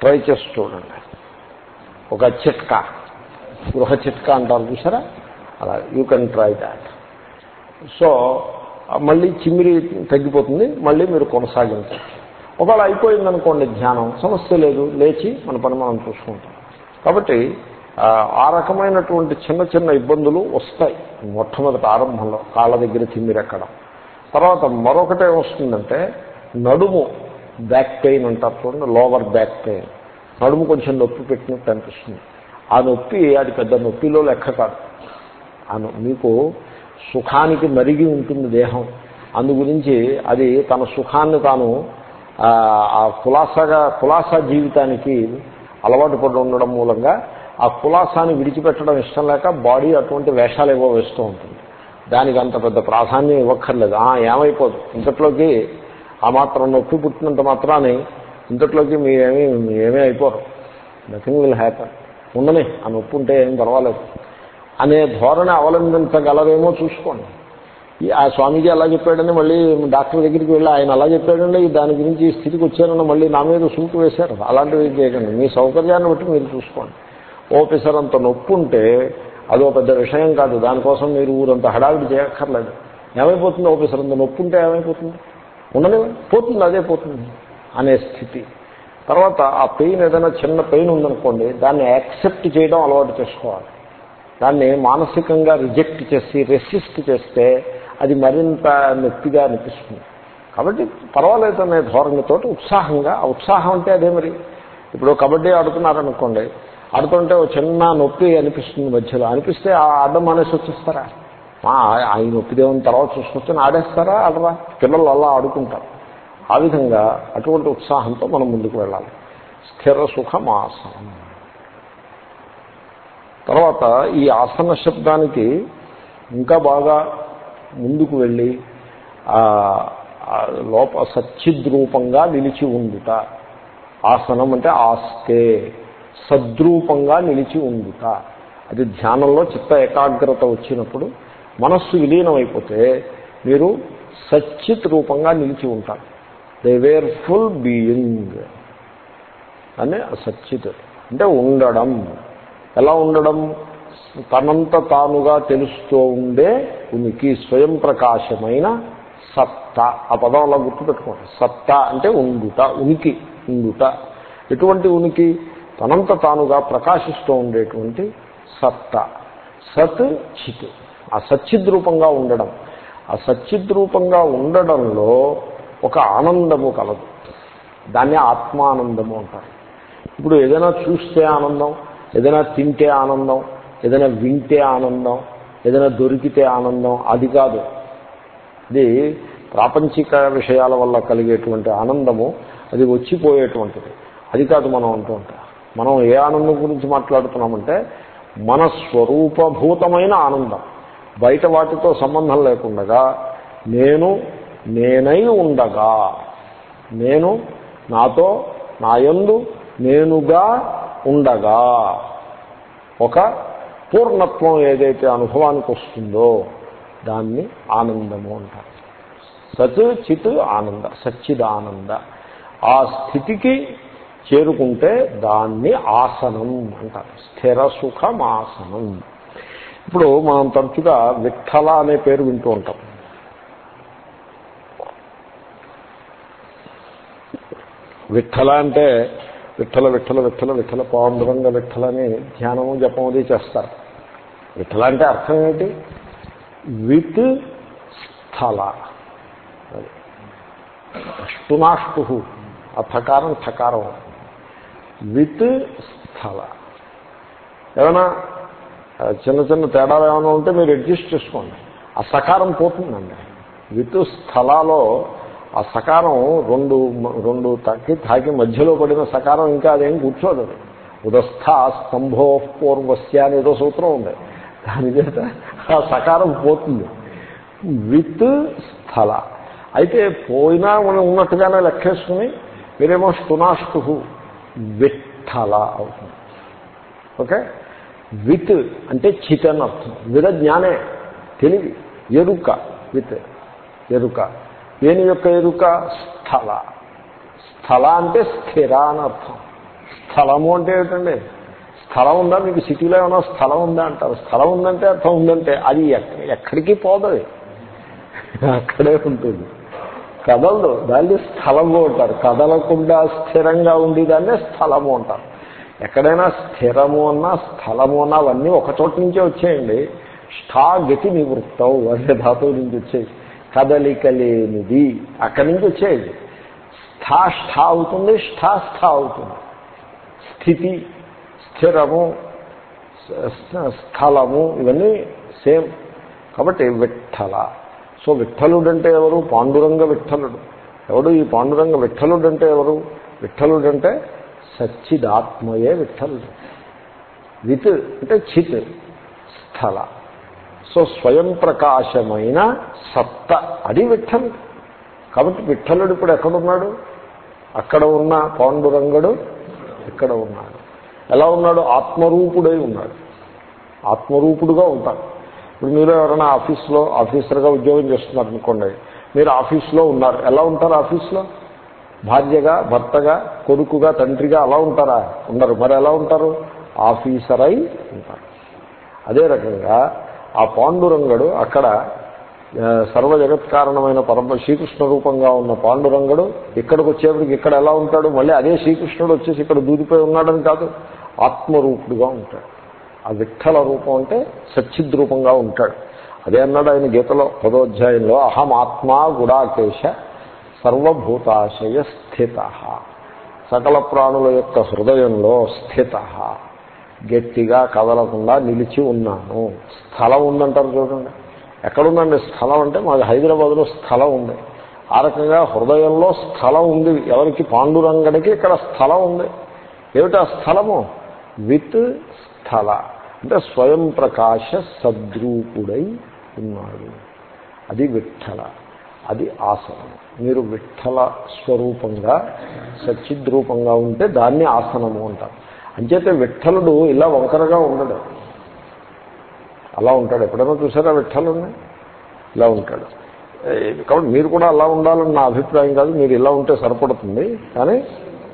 Try చేసి చూడండి. ఒక చిట్కా గృహ చిట్కా అంటారు చూసారా? అలా you can try that so మళ్ళీ చిమ్మిరి తగ్గిపోతుంది మళ్ళీ మీరు కొనసాగించవచ్చు ఒకవేళ అయిపోయిందనుకోండి ధ్యానం సమస్య లేదు లేచి మన పని మనం చూసుకుంటాం. కాబట్టి ఆ రకమైనటువంటి చిన్న చిన్న ఇబ్బందులు వస్తాయి మొట్టమొదటి ఆరంభంలో కాళ్ళ దగ్గర తిమ్మిరెక్కడం తర్వాత మరొకటే వస్తుందంటే నడుము బ్యాక్ పెయిన్ అంటారు చూడండి లోవర్ బ్యాక్ పెయిన్. నడుము కొంచెం నొప్పి పెట్టినట్టు అనిపిస్తుంది. ఆ నొప్పి అది పెద్ద నొప్పిలో లెక్క కాదు. అను మీకు సుఖానికి మరిగి ఉంటుంది దేహం. అందు గురించి అది తన సుఖాన్ని తాను ఆ కులాసగా కులాసా జీవితానికి అలవాటు పడి ఉండడం మూలంగా ఆ కులాసాన్ని విడిచిపెట్టడం ఇష్టం లేక బాడీ అటువంటి వేషాలు ఏవో వేస్తూ ఉంటుంది. దానికి అంత పెద్ద ప్రాధాన్యం ఇవ్వక్కర్లేదు. ఏమైపోదు. ఇంతట్లోకి ఆ మాత్రం నొప్పి పుట్టినంత మాత్రాన్ని ఇంతట్లోకి మీరేమీ ఏమీ అయిపోరు. నథింగ్ విల్ హ్యాపన్ ఉండని ఆ నొప్పి ఉంటే ఏం పర్వాలేదు. అనే ధోరణి అవలంబించగలరేమో చూసుకోండి. ఆ స్వామీజీ అలా చెప్పాడని మళ్ళీ డాక్టర్ దగ్గరికి వెళ్ళి ఆయన అలా చెప్పాడండి దాని గురించి ఈ స్థితికి వచ్చానని మళ్ళీ నా మీద సూటు వేశారు. అలాంటివి చేయకండి. మీ సౌకర్యాన్ని బట్టి మీరు చూసుకోండి. ఓపెసర్ అంత నొప్పి ఉంటే అదో పెద్ద విషయం కాదు. దానికోసం మీరు ఊరంత హడావిడి చేయక్కర్లేదు. ఏమైపోతుంది? ఓపెసర్ అంత నొప్పి ఉంటే ఏమైపోతుంది? ఉండని పోతుంది అదే పోతుంది అనే స్థితి. తర్వాత ఆ పెయిన్ ఏదైనా చిన్న పెయిన్ ఉందనుకోండి దాన్ని యాక్సెప్ట్ చేయడం అలవాటు చేసుకోవాలి. దాన్ని మానసికంగా రిజెక్ట్ చేసి రెసిస్ట్ చేస్తే అది మరింత నొప్పిగా అనిపిస్తుంది. కాబట్టి పర్వాలేదు అనే ధోరణితో ఉత్సాహంగా ఉత్సాహం అంటే అదే మరి. ఇప్పుడు కబడ్డీ ఆడుతున్నారనుకోండి ఆడుతుంటే ఒక చిన్న నొప్పి అనిపిస్తుంది మధ్యలో. అనిపిస్తే ఆ ఆడడం మానేసి వచ్చేస్తారా? ఆయన నొప్పి తర్వాత చూసుకొచ్చి ఆడేస్తారా ఆడరా? పిల్లలు అలా ఆడుకుంటారు. ఆ విధంగా అటువంటి ఉత్సాహంతో మనం ముందుకు వెళ్ళాలి. స్థిర సుఖమాసనం తర్వాత ఈ ఆసన శబ్దానికి ఇంకా బాగా ముందుకు వెళ్ళి లోప సచ్చిద్రూపంగా నిలిచి ఉండుట. ఆసనం అంటే ఆస్తే సద్రూపంగా నిలిచి ఉండుట. అది ధ్యానంలో చిత్త ఏకాగ్రత వచ్చినప్పుడు మనస్సు విలీనమైపోతే మీరు సచ్చిత్ రూపంగా నిలిచి ఉంటారు. They were full being. అని సచ్చిత్. అంటే ఉండడం. ఎలా ఉండడం? తనంత తానుగా తెలుస్తూ ఉండే ఉనికి స్వయం ప్రకాశమైన సత్త ఆ పదం అలా గుర్తుపెట్టుకోండి. సత్త అంటే ఉండుట ఉనికి ఉండుట. ఎటువంటి ఉనికి? తనంత తానుగా ప్రకాశిస్తూ ఉండేటువంటి సత్త సత్ చిత్. ఆ సచ్చిద్రూపంగా ఉండడం. ఆ సచ్చిద్రూపంగా ఉండడంలో ఒక ఆనందము కలదు. దాన్ని ఆత్మానందము అంటారు. ఇప్పుడు ఏదైనా చూస్తే ఆనందం ఏదైనా తింటే ఆనందం ఏదైనా వింటే ఆనందం ఏదైనా దొరికితే ఆనందం అది కాదు. ఇది ప్రాపంచిక విషయాల వల్ల కలిగేటువంటి ఆనందము అది వచ్చిపోయేటువంటిది. అది కాదు మనం అంటూ ఉంటాం. మనం ఏ ఆనందం గురించి మాట్లాడుతున్నామంటే మన స్వరూపభూతమైన ఆనందం. బయట వాటితో సంబంధం లేకుండగా నేను నేనై ఉండగా నేను నాతో నాయందు నేనుగా ఉండగా. ఒక పూర్ణత్వం ఏదైతే అనుభవానికి వస్తుందో దాన్ని ఆనందము అంటారు. సత్ చిత్ ఆనంద సచ్చిదానంద. ఆ స్థితికి చేరుకుంటే దాన్ని ఆసనం అంటారు. స్థిర సుఖమాసనం. ఇప్పుడు మనం తరచుగా విఠల అనే పేరు వింటూ ఉంటాం. విఠల అంటే విఠల విఠల విఠల విఠల పాండురంగ విఠలని ధ్యానము జపం అది చేస్తారు. విఠల అంటే అర్థం ఏంటి? విత్ స్థల. అష్టునాష్టు ఆ థకారం. థకారం విత్ స్థల. ఏమైనా చిన్న చిన్న తేడాలు ఏమైనా ఉంటే మీరు అడ్జస్ట్ చేసుకోండి. ఆ సకారం పోతుందండి. విత్ స్థలాలో ఆ సకారం రెండు రెండు తాకి తాకి మధ్యలో పడిన సకారం ఇంకా అదేం కూర్చోదు ఉదస్థ స్తంభో పూర్వస్య అనేదో సూత్రం ఉంది. దాని చేత ఆ సకారం పోతుంది. విత్ స్థల. అయితే పోయినా మనం ఉన్నట్టుగానే లెక్కేసుకుని మీరేమో స్తునాష్టు విఠల అవుతుంది. ఓకే? విత్ అంటే చిత్ అని అర్థం. విద జ్ఞానే తెలివి ఎరుక విత్ ఎరుక. దేని యొక్క ఎరుక? స్థల. స్థల అంటే స్థిర అని అర్థం. స్థలము అంటే ఏమిటండి? స్థలం ఉందా? మీకు సిటీలో ఏమైనా స్థలం ఉందా అంటారు. స్థలం ఉందంటే అర్థం ఉందంటే అది ఎక్కడికి పోదది? అక్కడే ఉంటుంది. కదలదు. దాన్ని స్థలము అంటారు. కదలకుండా స్థిరంగా ఉండేదాన్నే స్థలము అంటారు. ఎక్కడైనా స్థిరము అన్నా స్థలము అన్నా అవన్నీ ఒకచోట నుంచే వచ్చేయండి. స్థా గతి నివృత్తం అనే ధాతువు నుంచి వచ్చేది కదలిక లేనిది. అక్కడి నుంచి వచ్చేది స్థా స్థా అవుతుంది స్థా స్థా అవుతుంది. స్థితి స్థిరము స్థలము ఇవన్నీ సేమ్. కాబట్టి విఠల సో విఠలుడంటే ఎవరు? పాండురంగ విఠలుడు ఎవడు ఈ పాండురంగ విఠలుడంటే ఎవరు? విఠలుడంటే సచ్చిదాత్మయే విఠల్ విత్ అంటే చిత్ స్థల. సో స్వయం ప్రకాశమైన సత్త అది విఠల్. కాబట్టి విఠలుడు ఇప్పుడు ఎక్కడున్నాడు? అక్కడ ఉన్న పాండురంగుడు ఇక్కడ ఉన్నాడు. ఎలా ఉన్నాడు? ఆత్మరూపుడై ఉన్నాడు. ఆత్మరూపుడుగా ఉంటాడు. ఇప్పుడు మీరు ఎవరైనా ఆఫీస్లో ఆఫీసర్గా ఉద్యోగం చేస్తున్నారు అనుకోండి మీరు ఆఫీస్లో ఉన్నారు. ఎలా ఉంటారు ఆఫీస్లో? భార్యగా భర్తగా కొడుకుగా తండ్రిగా అలా ఉంటారా? ఉండరు. మరి ఎలా ఉంటారు? ఆఫీసర్ అయి ఉంటారు. అదే రకంగా ఆ పాండురంగడు అక్కడ సర్వ జగత్కారణమైన పరమ శ్రీకృష్ణ రూపంగా ఉన్న పాండురంగడు ఇక్కడికి వచ్చేప్పటికి ఇక్కడ ఎలా ఉంటాడు? మళ్ళీ అదే శ్రీకృష్ణుడు వచ్చేసి ఇక్కడ దూరిపోయి ఉన్నాడని కాదు ఆత్మరూపుడుగా ఉంటాడు. ఆ విఠల రూపం అంటే సచ్చిద్రూపంగా ఉంటాడు. అదే అన్నాడు ఆయన గీతలో పదోధ్యాయంలో అహం ఆత్మా గుడాకేశ సర్వభూతాశయ స్థిత సకల ప్రాణుల యొక్క హృదయంలో స్థిత. గట్టిగా కదలకుండా నిలిచి ఉన్నాను. స్థలం ఉందంటారు చూడండి. ఎక్కడుందండి స్థలం అంటే మాది హైదరాబాద్లో స్థలం ఉంది. ఆ రకంగా హృదయంలో స్థలం ఉంది. ఎవరికి? పాండురంగడికి ఇక్కడ స్థలం ఉంది. ఏమిటి ఆ స్థలము? విత్ స్థల. అంటే స్వయం ప్రకాశ సద్రూపుడై ఉన్నాడు. అది విఠల. అది ఆసనం. మీరు విఠల స్వరూపంగా సచిద్రూపంగా ఉంటే దాన్ని ఆసనము అంటారు. అంచేతే విఠలుడు ఇలా వంకరగా ఉండడు. అలా ఉంటాడు. ఎప్పుడైనా చూసారా విఠలుని ఇలా ఉంటాడు. కాబట్టి మీరు కూడా అలా ఉండాలని నా అభిప్రాయం కాదు. మీరు ఇలా ఉంటే సరిపడుతుంది. కానీ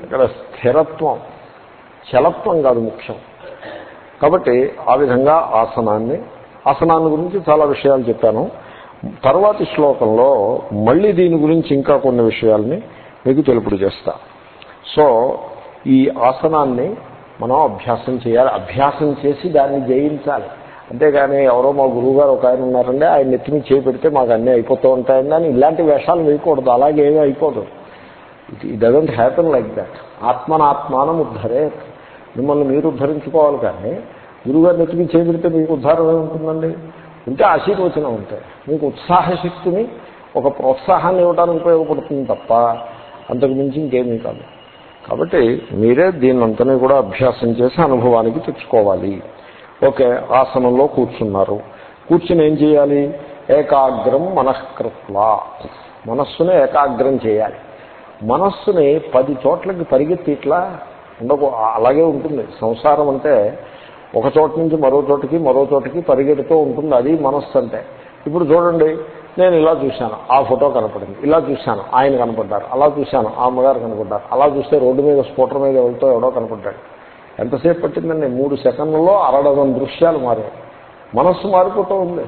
ఇక్కడ స్థిరత్వం చలత్వం కాదు ముఖ్యం. కాబట్టి ఆ విధంగా ఆసనాన్ని ఆసనాన్ని గురించి చాలా విషయాలు చెప్పాను. తర్వాతి శ్లోకంలో మళ్ళీ దీని గురించి ఇంకా కొన్ని విషయాల్ని మీకు తెలుపుడు చేస్తా. సో ఈ ఆసనాన్ని మనం అభ్యాసం చేయాలి. అభ్యాసం చేసి దాన్ని జయించాలి. అంతేగాని ఎవరో మా గురువు గారు ఒక ఆయన ఉన్నారండి ఆయన నెత్తిని చేపెడితే మాకు అన్నీ అయిపోతూ ఉంటాయండి అని ఇలాంటి వేషాలు వేయకూడదు అలాగే ఏమీ అయిపోదు. ఇట్ ఈ డజంట్ హ్యాపన్ లైక్ దాట్ ఆత్మనాత్మానం ఉద్ధరే. మిమ్మల్ని మీరు ఉద్ధరించుకోవాలి కానీ గురువుగారు నెత్తిమి చేపెడితే మీకు ఉద్ధారం ఏముంటుందండి? ఉంటే ఆశీర్వచనం ఉంటాయి మీకు ఉత్సాహ శక్తిని ఒక ప్రోత్సాహాన్ని ఇవ్వడానికి ఉపయోగపడుతుంది తప్ప అంతకు మించి ఇంకేమీ కాదు. కాబట్టి మీరే దీన్నంతనే కూడా అభ్యాసం చేసి అనుభవానికి తెచ్చుకోవాలి. ఓకే ఆసనంలో కూర్చున్నారు. కూర్చుని ఏం చేయాలి? ఏకాగ్రం మనఃకృత్వ. మనస్సుని ఏకాగ్రం చేయాలి. మనస్సుని పది చోట్లకి పరిగెత్తి ఇట్లా ఉండకు అలాగే ఉంటుంది. సంసారం అంటే ఒక చోట నుంచి మరో చోటకి మరో చోటకి పరిగెడుతూ ఉంటుంది. అది మనస్సు అంటే. ఇప్పుడు చూడండి నేను ఇలా చూశాను. ఆ ఫోటో కనపడింది. ఇలా చూశాను. ఆయన కనపడ్డారు. అలా చూశాను. ఆ అమ్మగారు కనపడ్డారు. అలా చూస్తే రోడ్డు మీద స్కూటర్ మీద వెళ్తూ ఎవడో కనపడ్డాడు. ఎంతసేపు పట్టిందండి? మూడు సెకండ్లలో అరడదం దృశ్యాలు మారాయి. మనస్సు మారిపోతూ ఉంది.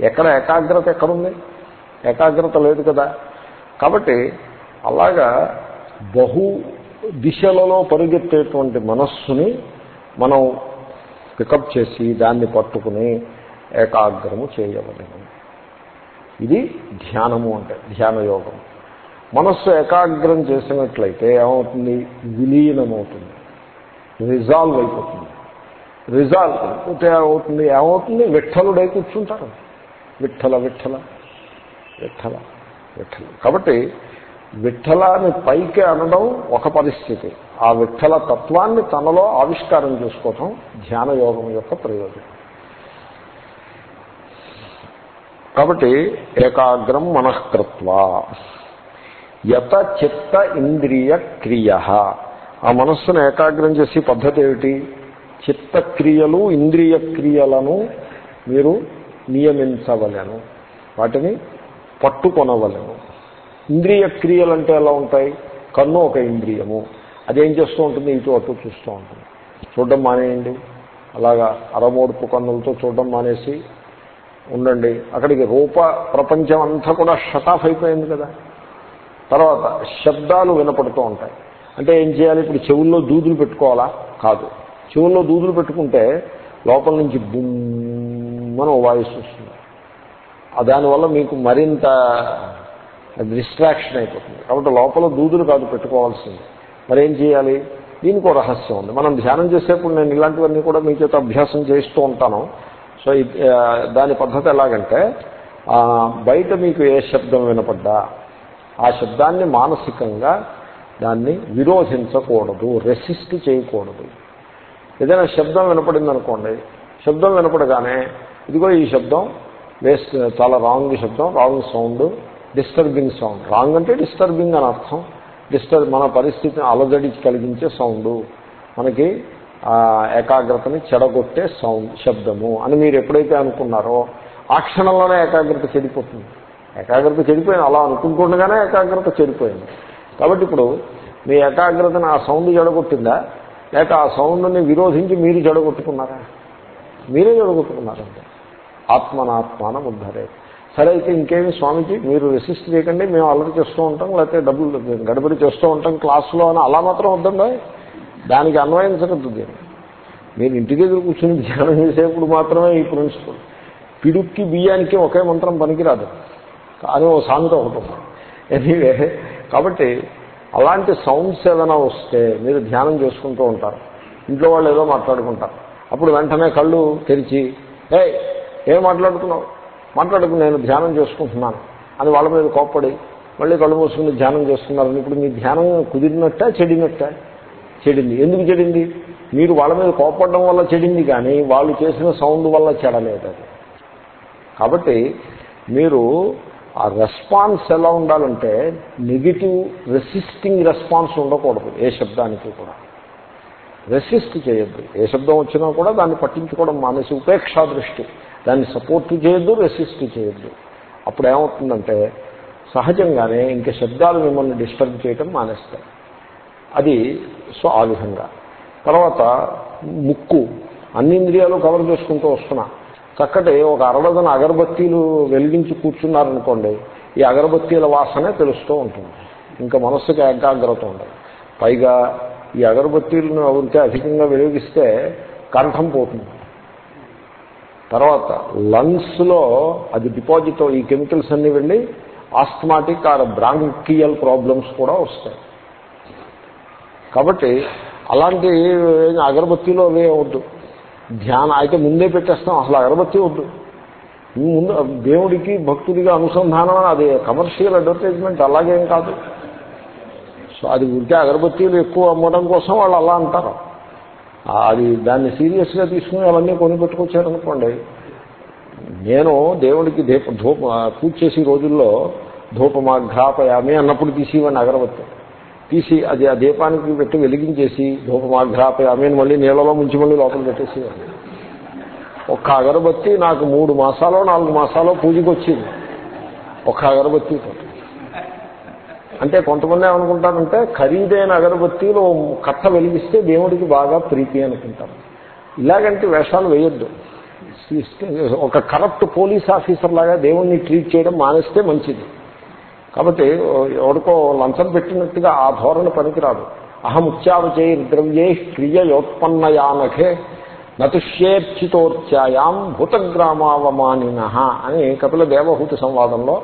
ఎక్కడ ఏకాగ్రత ఎక్కడుంది? ఏకాగ్రత లేదు కదా. కాబట్టి అలాగా బహు దిశలలో పరిగెత్తేటువంటి మనస్సుని మనం పికప్ చేసి దాన్ని పట్టుకుని ఏకాగ్రము చేయవలము ఇది ధ్యానము అంటే ధ్యాన యోగం మనస్సు ఏకాగ్రం చేసినట్లయితే ఏమవుతుంది? విలీనమవుతుంది. రిజాల్వ్ అయిపోతుంది. రిజాల్వ్ అయిపోతే ఏమవుతుంది? ఏమవుతుంది? విఠలుడై కూర్చుంటారు విఠల విఠల విఠల విఠల. కాబట్టి విఠలాన్ని పైకి అనడం ఒక పరిస్థితి. ఆ విఠల తత్వాన్ని తనలో ఆవిష్కారం చేసుకోవటం ధ్యాన యోగం యొక్క ప్రయోజనం. కాబట్టి ఏకాగ్రం మనఃకృత్వ యత చిత్త ఇంద్రియ క్రియ. ఆ మనస్సును ఏకాగ్రం చేసే పద్ధతి ఏమిటి? చిత్తక్రియలు ఇంద్రియ క్రియలను మీరు నియమించవలను. వాటిని పట్టుకొనవలను. ఇంద్రియ క్రియలు అంటే ఎలా ఉంటాయి? కన్ను ఒక ఇంద్రియము. అదేం చేస్తూ ఉంటుంది? ఇటు అటు చూస్తూ ఉంటుంది. చూడడం మానేయండి. అలాగా అరమోడుపు కన్నులతో చూడడం మానేసి ఉండండి. అక్కడికి రూప ప్రపంచం అంతా కూడా షటాఫ్ అయిపోయింది కదా. తర్వాత శబ్దాలు వినపడుతూ ఉంటాయి. అంటే ఏం చేయాలి? ఇప్పుడు చెవుల్లో దూదులు పెట్టుకోవాలా? కాదు. చెవుల్లో దూదులు పెట్టుకుంటే లోపల నుంచి బుమ్మని వాయిస్ వస్తుంది. దానివల్ల మీకు మరింత డిస్ట్రాక్షన్ అయిపోతుంది. కాబట్టి లోపల దూదులు కాదు పెట్టుకోవాల్సింది. మరి ఏం చేయాలి? దీనికి ఒక రహస్యం ఉంది. మనం ధ్యానం చేసేప్పుడు నేను ఇలాంటివన్నీ కూడా మీ చేత అభ్యాసం చేస్తూ ఉంటాను. సో దాని పద్ధతి ఎలాగంటే బయట మీకు ఏ శబ్దం వినపడ్డా ఆ శబ్దాన్ని మానసికంగా దాన్ని విరోధించకూడదు రెసిస్ట్ చేయకూడదు. ఏదైనా శబ్దం వినపడింది అనుకోండి శబ్దం వినపడగానే ఇదిగో ఈ శబ్దం వేస్ట్ చాలా రాంగ్ శబ్దం wrong sound disturbing sound. Wrong అంటే డిస్టర్బింగ్ అని అర్థం. డిస్టర్బ్ మన పరిస్థితిని అలజడి కలిగించే సౌండ్. మనకి ఏకాగ్రతని చెడగొట్టే సౌండ్ శబ్దము అని మీరు ఎప్పుడైతే అనుకున్నారో ఆ క్షణంలోనే ఏకాగ్రత చెడిపోతుంది. ఏకాగ్రత చెడిపోయింది. అలా అనుకుంటుండగానే ఏకాగ్రత చెడిపోయింది. కాబట్టి ఇప్పుడు మీ ఏకాగ్రతను ఆ సౌండ్ జడగొట్టిందా లేక ఆ సౌండ్ని విరోధించి మీరు జడగొట్టుకున్నారా మీరే జడగొట్టుకున్నారంటే ఆత్మనాత్మానం ఉద్ధరే సరే అయితే ఇంకేమి స్వామిజీ మీరు రెసిస్ట్ చేయకండి మేము అల్లరి చేస్తూ ఉంటాం లేకపోతే డబ్బులు గడబడి చేస్తూ ఉంటాం క్లాసులో అని అలా మాత్రం వద్దండి. దానికి అన్వయించకద్దు దీన్ని మీరు ఇంటి దగ్గర కూర్చుని ధ్యానం చేసేప్పుడు మాత్రమే ఈ ప్రిన్సిపల్ పిడుక్కి బియ్యానికి ఒకే మంత్రం పనికిరాదు. అని ఓ సామెత ఒకటి ఎనీవే కాబట్టి అలాంటి సౌండ్స్ ఏదైనా వస్తే మీరు ధ్యానం చేసుకుంటూ ఉంటారు. ఇంట్లో వాళ్ళు ఏదో మాట్లాడుకుంటారు. అప్పుడు వెంటనే కళ్ళు తెరిచి ఏ ఏం మాట్లాడుతున్నావు? మాట్లాడుకు నేను ధ్యానం చేసుకుంటున్నాను. అని వాళ్ళ మీద కోప్పడి మళ్ళీ కళ్ళు మూసుకుని ధ్యానం చేస్తున్నారు. ఇప్పుడు మీ ధ్యానం కుదిరినట్ట చెడినట్ట? చెడింది. ఎందుకు చెడింది? మీరు వాళ్ళ మీద కోపడడం వల్ల చెడింది కానీ వాళ్ళు చేసిన సౌండ్ వల్ల చెడలేదు అది. కాబట్టి మీరు ఆ రెస్పాన్స్ ఎలా ఉండాలంటే నెగిటివ్ రెసిస్టింగ్ రెస్పాన్స్ ఉండకూడదు ఏ శబ్దానికి కూడా. రెసిస్ట్ చేయొద్దు. ఏ శబ్దం వచ్చినా కూడా దాన్ని పట్టించుకోవడం మానేసి ఉపేక్షా దృష్టి. దాన్ని సపోర్ట్ చేయొద్దు రెసిస్ట్ చేయొద్దు. అప్పుడు ఏమవుతుందంటే సహజంగానే ఇంకా శబ్దాలు మిమ్మల్ని డిస్టర్బ్ చేయటం మానేస్తాయి. అది సో ఆ విధంగా. తర్వాత ముక్కు. అన్ని ఇంద్రియాలు కవర్ చేసుకుంటూ వస్తున్నా. చక్కటి ఒక అరడదన అగరబత్తీలు వెలిగించి కూర్చున్నారనుకోండి ఈ అగరబత్తీల వాసనే తెలుస్తూ ఉంటుంది. ఇంకా మనస్సుకి ఏకాగ్రత ఉండదు. పైగా ఈ అగరబత్తీలను ఎవరికే అధికంగా వెలిగిస్తే కంఠం పోతుంది. తర్వాత లంగ్స్లో అది డిపాజిట్ ఈ కెమికల్స్ అన్నీ వెళ్ళి ఆస్థమాటిక్ ఆర్ బ్రాంకియల్ ప్రాబ్లమ్స్ కూడా వస్తాయి. కాబట్టి అలాంటి అగరబత్తీలో అవే వద్దు. ధ్యానం అయితే ముందే పెట్టేస్తాం అసలు అగరబత్తి వద్దు. ముందు దేవుడికి భక్తుడిగా అనుసంధానం అది కమర్షియల్ అడ్వర్టైజ్మెంట్ అలాగేం కాదు. సో అది ఉంటే అగరబత్తీలు ఎక్కువ అమ్మడం కోసం వాళ్ళు అలా అంటారు. అది దాన్ని సీరియస్గా తీసుకుని అవన్నీ కొని పెట్టుకొచ్చారనుకోండి నేను దేవుడికి దీప ధూప పూజ చేసే రోజుల్లో ధూపమాఘ్రాపయామి అన్నప్పుడు తీసేవాడిని అగరబత్తి. తీసి అది ఆ దీపానికి పెట్టి వెలిగించేసి ధూపమాఘ్రాపయామి అని మళ్ళీ నీళ్ళలో ముంచి మళ్ళీ లోపల పెట్టేసేవాడిని ఒక్క అగరబత్తి నాకు మూడు మాసాలు నాలుగు మాసాలో పూజకి వచ్చింది ఒక్క అగరబత్తితో. అంటే కొంతమంది ఏమనుకుంటారంటే ఖరీదైన అగరబత్తీలు కట్ట వెలిగిస్తే దేవుడికి బాగా ప్రీతి అనుకుంటారు. ఇలాగంటే వేషాలు వేయొద్దు. ఒక కరప్ట్ పోలీస్ ఆఫీసర్ లాగా దేవుణ్ణి ట్రీట్ చేయడం మానేస్తే మంచిది. కాబట్టి ఎవరికో లంచం పెట్టినట్టుగా ఆ ధోరణి పనికిరాదు. అహం ఉచ్చావచే ద్రవ్యే క్రియయోత్పన్నయానఖే నతుష్యేర్చితోర్చాయాం భూతగ్రామావమానిన అని కపిల దేవహూతి సంవాదంలో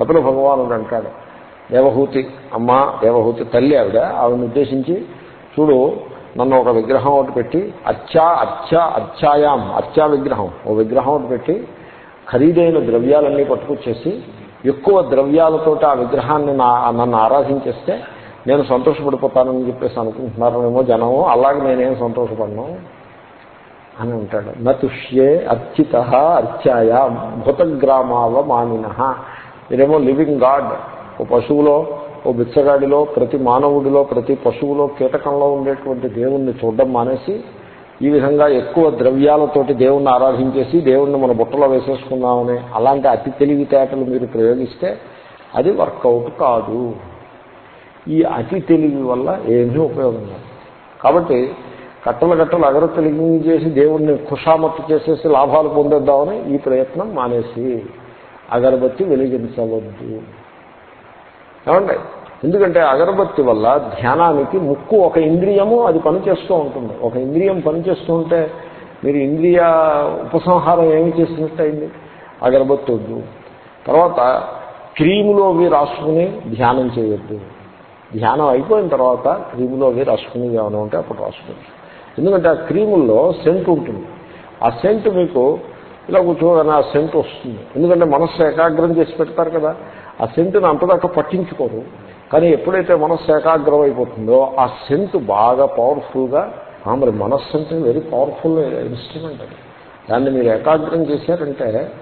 కపిల భగవానుడు అంటాడు. దేవహూతి అమ్మ దేవహూతి తల్లి ఆవిడ ఆవిడని ఉద్దేశించి చూడు నన్ను ఒక విగ్రహం ఒకటి పెట్టి అచ్చా అచ్చ అచ్చాయాం అచ్చా విగ్రహం ఓ విగ్రహం ఒకటి పెట్టి ఖరీదైన ద్రవ్యాలన్నీ పట్టుకొచ్చేసి ఎక్కువ ద్రవ్యాలతో ఆ విగ్రహాన్ని నా నన్ను ఆరాధించేస్తే నేను సంతోషపడిపోతానని చెప్పేసి అనుకుంటున్నారేమో జనము అలాగే నేనేం సంతోషపడను? అని అంటాడు. నతుష్యే అర్చిత అర్చాయ భూతగ్రామావ మానిన ఇదేమో లివింగ్ గాడ్. ఓ పశువులో ఓ బిచ్చగాడిలో ప్రతి మానవుడిలో ప్రతి పశువులో కీటకంలో ఉండేటువంటి దేవుణ్ణి చూడడం మానేసి ఈ విధంగా ఎక్కువ ద్రవ్యాలతోటి దేవుణ్ణి ఆరాధించేసి దేవుణ్ణి మన బుట్టలో వేసేసుకుందామని అలాంటి అతి తెలివితేటలు మీరు ప్రయోగిస్తే అది వర్కౌట్ కాదు. ఈ అతి తెలివి వల్ల ఏమీ ఉపయోగం లేదు. కాబట్టి కట్టలు కట్టలు అగరత్తులు చేసి దేవుణ్ణి ఖుషామత్తు చేసేసి లాభాలు పొందేద్దామని ఈ ప్రయత్నం మానేసి అగరబత్తి వెలిగించవద్దు. ఏమండి? ఎందుకంటే అగరబత్తి వల్ల ధ్యానానికి ముక్కు ఒక ఇంద్రియము అది పనిచేస్తూ ఉంటుంది. ఒక ఇంద్రియం పనిచేస్తూ ఉంటే మీరు ఇంద్రియ ఉపసంహారం ఏమి చేసినట్టయింది? అగరబత్తి వద్దు. తర్వాత క్రీములో అవి రాసుకుని ధ్యానం చేయొద్దు. ధ్యానం అయిపోయిన తర్వాత క్రీములో అవి రాసుకుని ఏమైనా ఉంటే అప్పుడు రాసుకోవచ్చు. ఎందుకంటే ఆ క్రీముల్లో సెంట్ ఉంటుంది. ఆ సెంట్ మీకు ఇలా కూర్చోగానే ఆ సెంట్ వస్తుంది. ఎందుకంటే మనస్సు ఏకాగ్రం చేసి పెడతారు కదా. ఆ సెంటుని అంతదాకా పట్టించుకోరు. కానీ ఎప్పుడైతే మనస్సు ఏకాగ్రం అయిపోతుందో ఆ సెంట్ బాగా పవర్ఫుల్గా మరి మనస్సు అంటే వెరీ పవర్ఫుల్ ఇన్స్ట్రుమెంట్ అది. దాన్ని మీరు ఏకాగ్రం చేశారంటే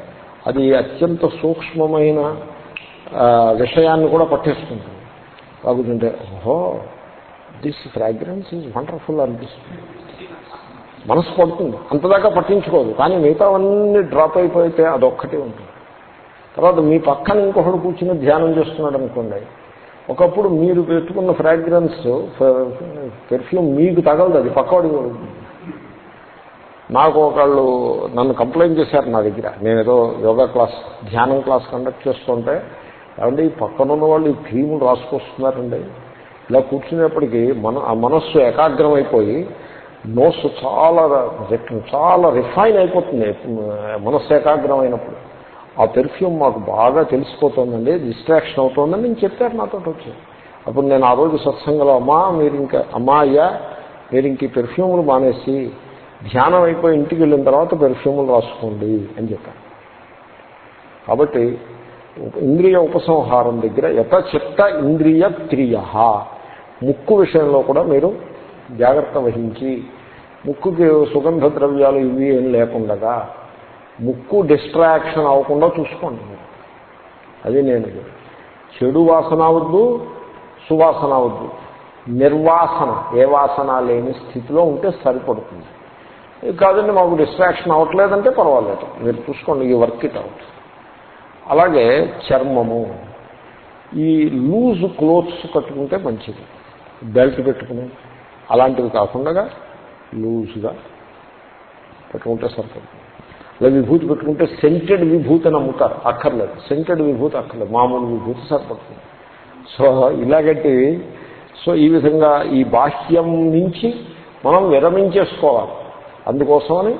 అది అత్యంత సూక్ష్మమైన విషయాన్ని కూడా పట్టేసుకుంటుంది కాకుంటే ఓహో దిస్ ఫ్రాగ్రెన్స్ ఈజ్ వండర్ఫుల్ అనిపిస్తుంది. మనసు పడుతుంది. అంతదాకా పట్టించుకోదు. కానీ మిగతావన్నీ డ్రాప్ అయిపోతే అదొక్కటే ఉంటుంది. తర్వాత మీ పక్కన ఇంకొకడు కూర్చుని ధ్యానం చేస్తున్నాడు అనుకోండి. ఒకప్పుడు మీరు పెట్టుకున్న ఫ్రాగ్రెన్స్ పెర్ఫ్యూమ్ మీకు తగలదు అది పక్కవాడి నాకు ఒకళ్ళు నన్ను కంప్లైంట్ చేశారు నా దగ్గర. నేను ఏదో యోగా క్లాస్ ధ్యానం క్లాస్ కండక్ట్ చేస్తుంటే ఏమంటే ఈ పక్కనున్న వాళ్ళు ఈ క్రీములు రాసుకొస్తున్నారండి. ఇలా కూర్చునేప్పటికీ మన ఆ మనస్సు ఏకాగ్రం అయిపోయి నోస్సు చాలా చాలా రిఫైన్ అయిపోతుంది మనస్సు ఏకాగ్రం అయినప్పుడు ఆ పెర్ఫ్యూమ్ మాకు బాగా తెలిసిపోతుందండి డిస్ట్రాక్షన్ అవుతుందని నేను చెప్పారు నాతో వచ్చి అప్పుడు నేను ఆ రోజు సత్సంగంలో అమ్మా మీరు ఇంకా అమ్మా అయ్యా మీరు ఇంక ఈ పెర్ఫ్యూములు మానేసి ధ్యానం అయిపోయి ఇంటికి వెళ్ళిన తర్వాత పెర్ఫ్యూములు రాసుకోండి అని చెప్పాను కాబట్టి ఇంద్రియ ఉపసంహారం దగ్గర యథ చిత్త ఇంద్రియ క్రియ ముక్కు విషయంలో కూడా మీరు జాగ్రత్త వహించి ముక్కుకి సుగంధ ద్రవ్యాలు ఇవి ఏం లేకుండా ముక్కు డిస్ట్రాక్షన్ అవ్వకుండా చూసుకోండి మీరు. అది నేను చెడు వాసన అవద్దు సువాసన అవద్దు నిర్వాసన ఏ వాసన లేని స్థితిలో ఉంటే సరిపడుతుంది. కాదండి మాకు డిస్ట్రాక్షన్ అవ్వట్లేదంటే పర్వాలేదు. మీరు చూసుకోండి ఈ వర్క్ ఇట్ అవుట్. అలాగే చర్మము. ఈ లూజ్ క్లోత్స్ కట్టుకుంటే మంచిది. బెల్ట్ పెట్టుకుని. అలాంటివి కాకుండా లూజ్గా పెట్టుకుంటే సరిపడుతుంది. ఇలా విభూతి పెట్టుకుంటే సెంటెడ్ విభూతి అని అమ్ముతారు. అక్కర్లేదు. సెంటెడ్ విభూతి అక్కర్లేదు. మామూలు విభూతి సరిపడుతుంది సో ఇలాగంటి సో ఈ విధంగా ఈ బాహ్యం నుంచి మనం విరమించేసుకోవాలి. అందుకోసమని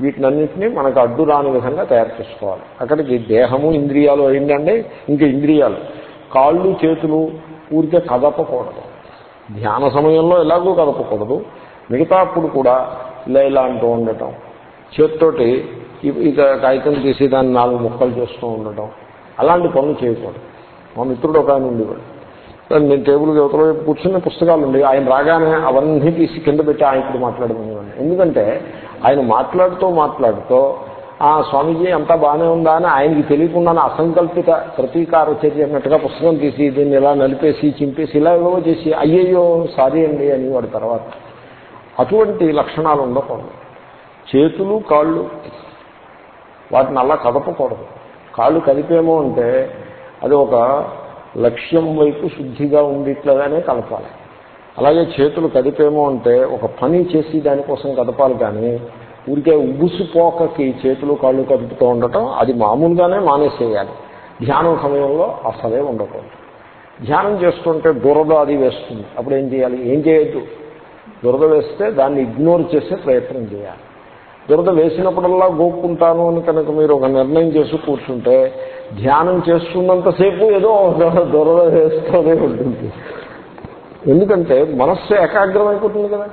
వీటినన్నింటినీ మనకు అడ్డు రాని విధంగా తయారు చేసుకోవాలి. అక్కడికి దేహము ఇంద్రియాలు అయిందండి. ఇంకా ఇంద్రియాలు. కాళ్ళు చేతులు ఊరికే కదపకూడదు. ధ్యాన సమయంలో ఎలాగో కదపకూడదు. మిగతా అప్పుడు కూడా ఇలా ఇలా అంటూ ఉండటం. చేతితోటి ఇక కాగితం తీసి దాన్ని నాలుగు ముక్కలు చేస్తూ ఉండటం. అలాంటి పనులు చేయకూడదు. మా మిత్రుడు ఒక ఆయన ఉండేవాడు. నేను టేబుల్ యువతలో కూర్చున్న పుస్తకాలు ఉండేవి ఆయన రాగానే అవన్నీ తీసి కింద పెట్టి ఆయన ఇప్పుడు మాట్లాడమనేవాడిని. ఎందుకంటే ఆయన మాట్లాడుతూ మాట్లాడుతూ ఆ స్వామీజీ అంతా బాగానే ఉందా? అని ఆయనకి తెలియకుండా అసంకల్పిత ప్రతీకార చర్య అన్నట్టుగా పుస్తకం తీసి దీన్ని ఇలా నలిపేసి చింపేసి ఇలా ఏవో చేసి అయ్యయ్యో సారీ అండి అని వాడి తర్వాత. అటువంటి లక్షణాలు ఉండకూడదు. చేతులు కాళ్ళు వాటిని అలా కదపకూడదు. కాళ్ళు కదిపేమో అంటే అది ఒక లక్ష్యం వైపు శుద్ధిగా ఉండిట్లుగానే కలపాలి. అలాగే చేతులు కదిపేమో అంటే ఒక పని చేసి దానికోసం కదపాలి కానీ ఊరికే ఉబుసుపోకకి చేతులు కాళ్ళు కదుపుతూ ఉండటం అది మామూలుగానే మానేసేయాలి. ధ్యానం సమయంలో అసలే ఉండకూడదు. ధ్యానం చేస్తుంటే దురద అది వేస్తుంది. అప్పుడు ఏం చేయాలి? ఏం చేయొద్దు. దురద వేస్తే దాన్ని ఇగ్నోర్ చేసే ప్రయత్నం చేయాలి. దురద వేసినప్పుడల్లా గోక్కుంటాను అని కనుక మీరు ఒక నిర్ణయం చేసి కూర్చుంటే ధ్యానం చేస్తున్నంతసేపు ఏదో దురద వేస్తూనే ఉంటుంది. ఎందుకంటే మనస్సు ఏకాగ్రం అయిపోతుంది కదా.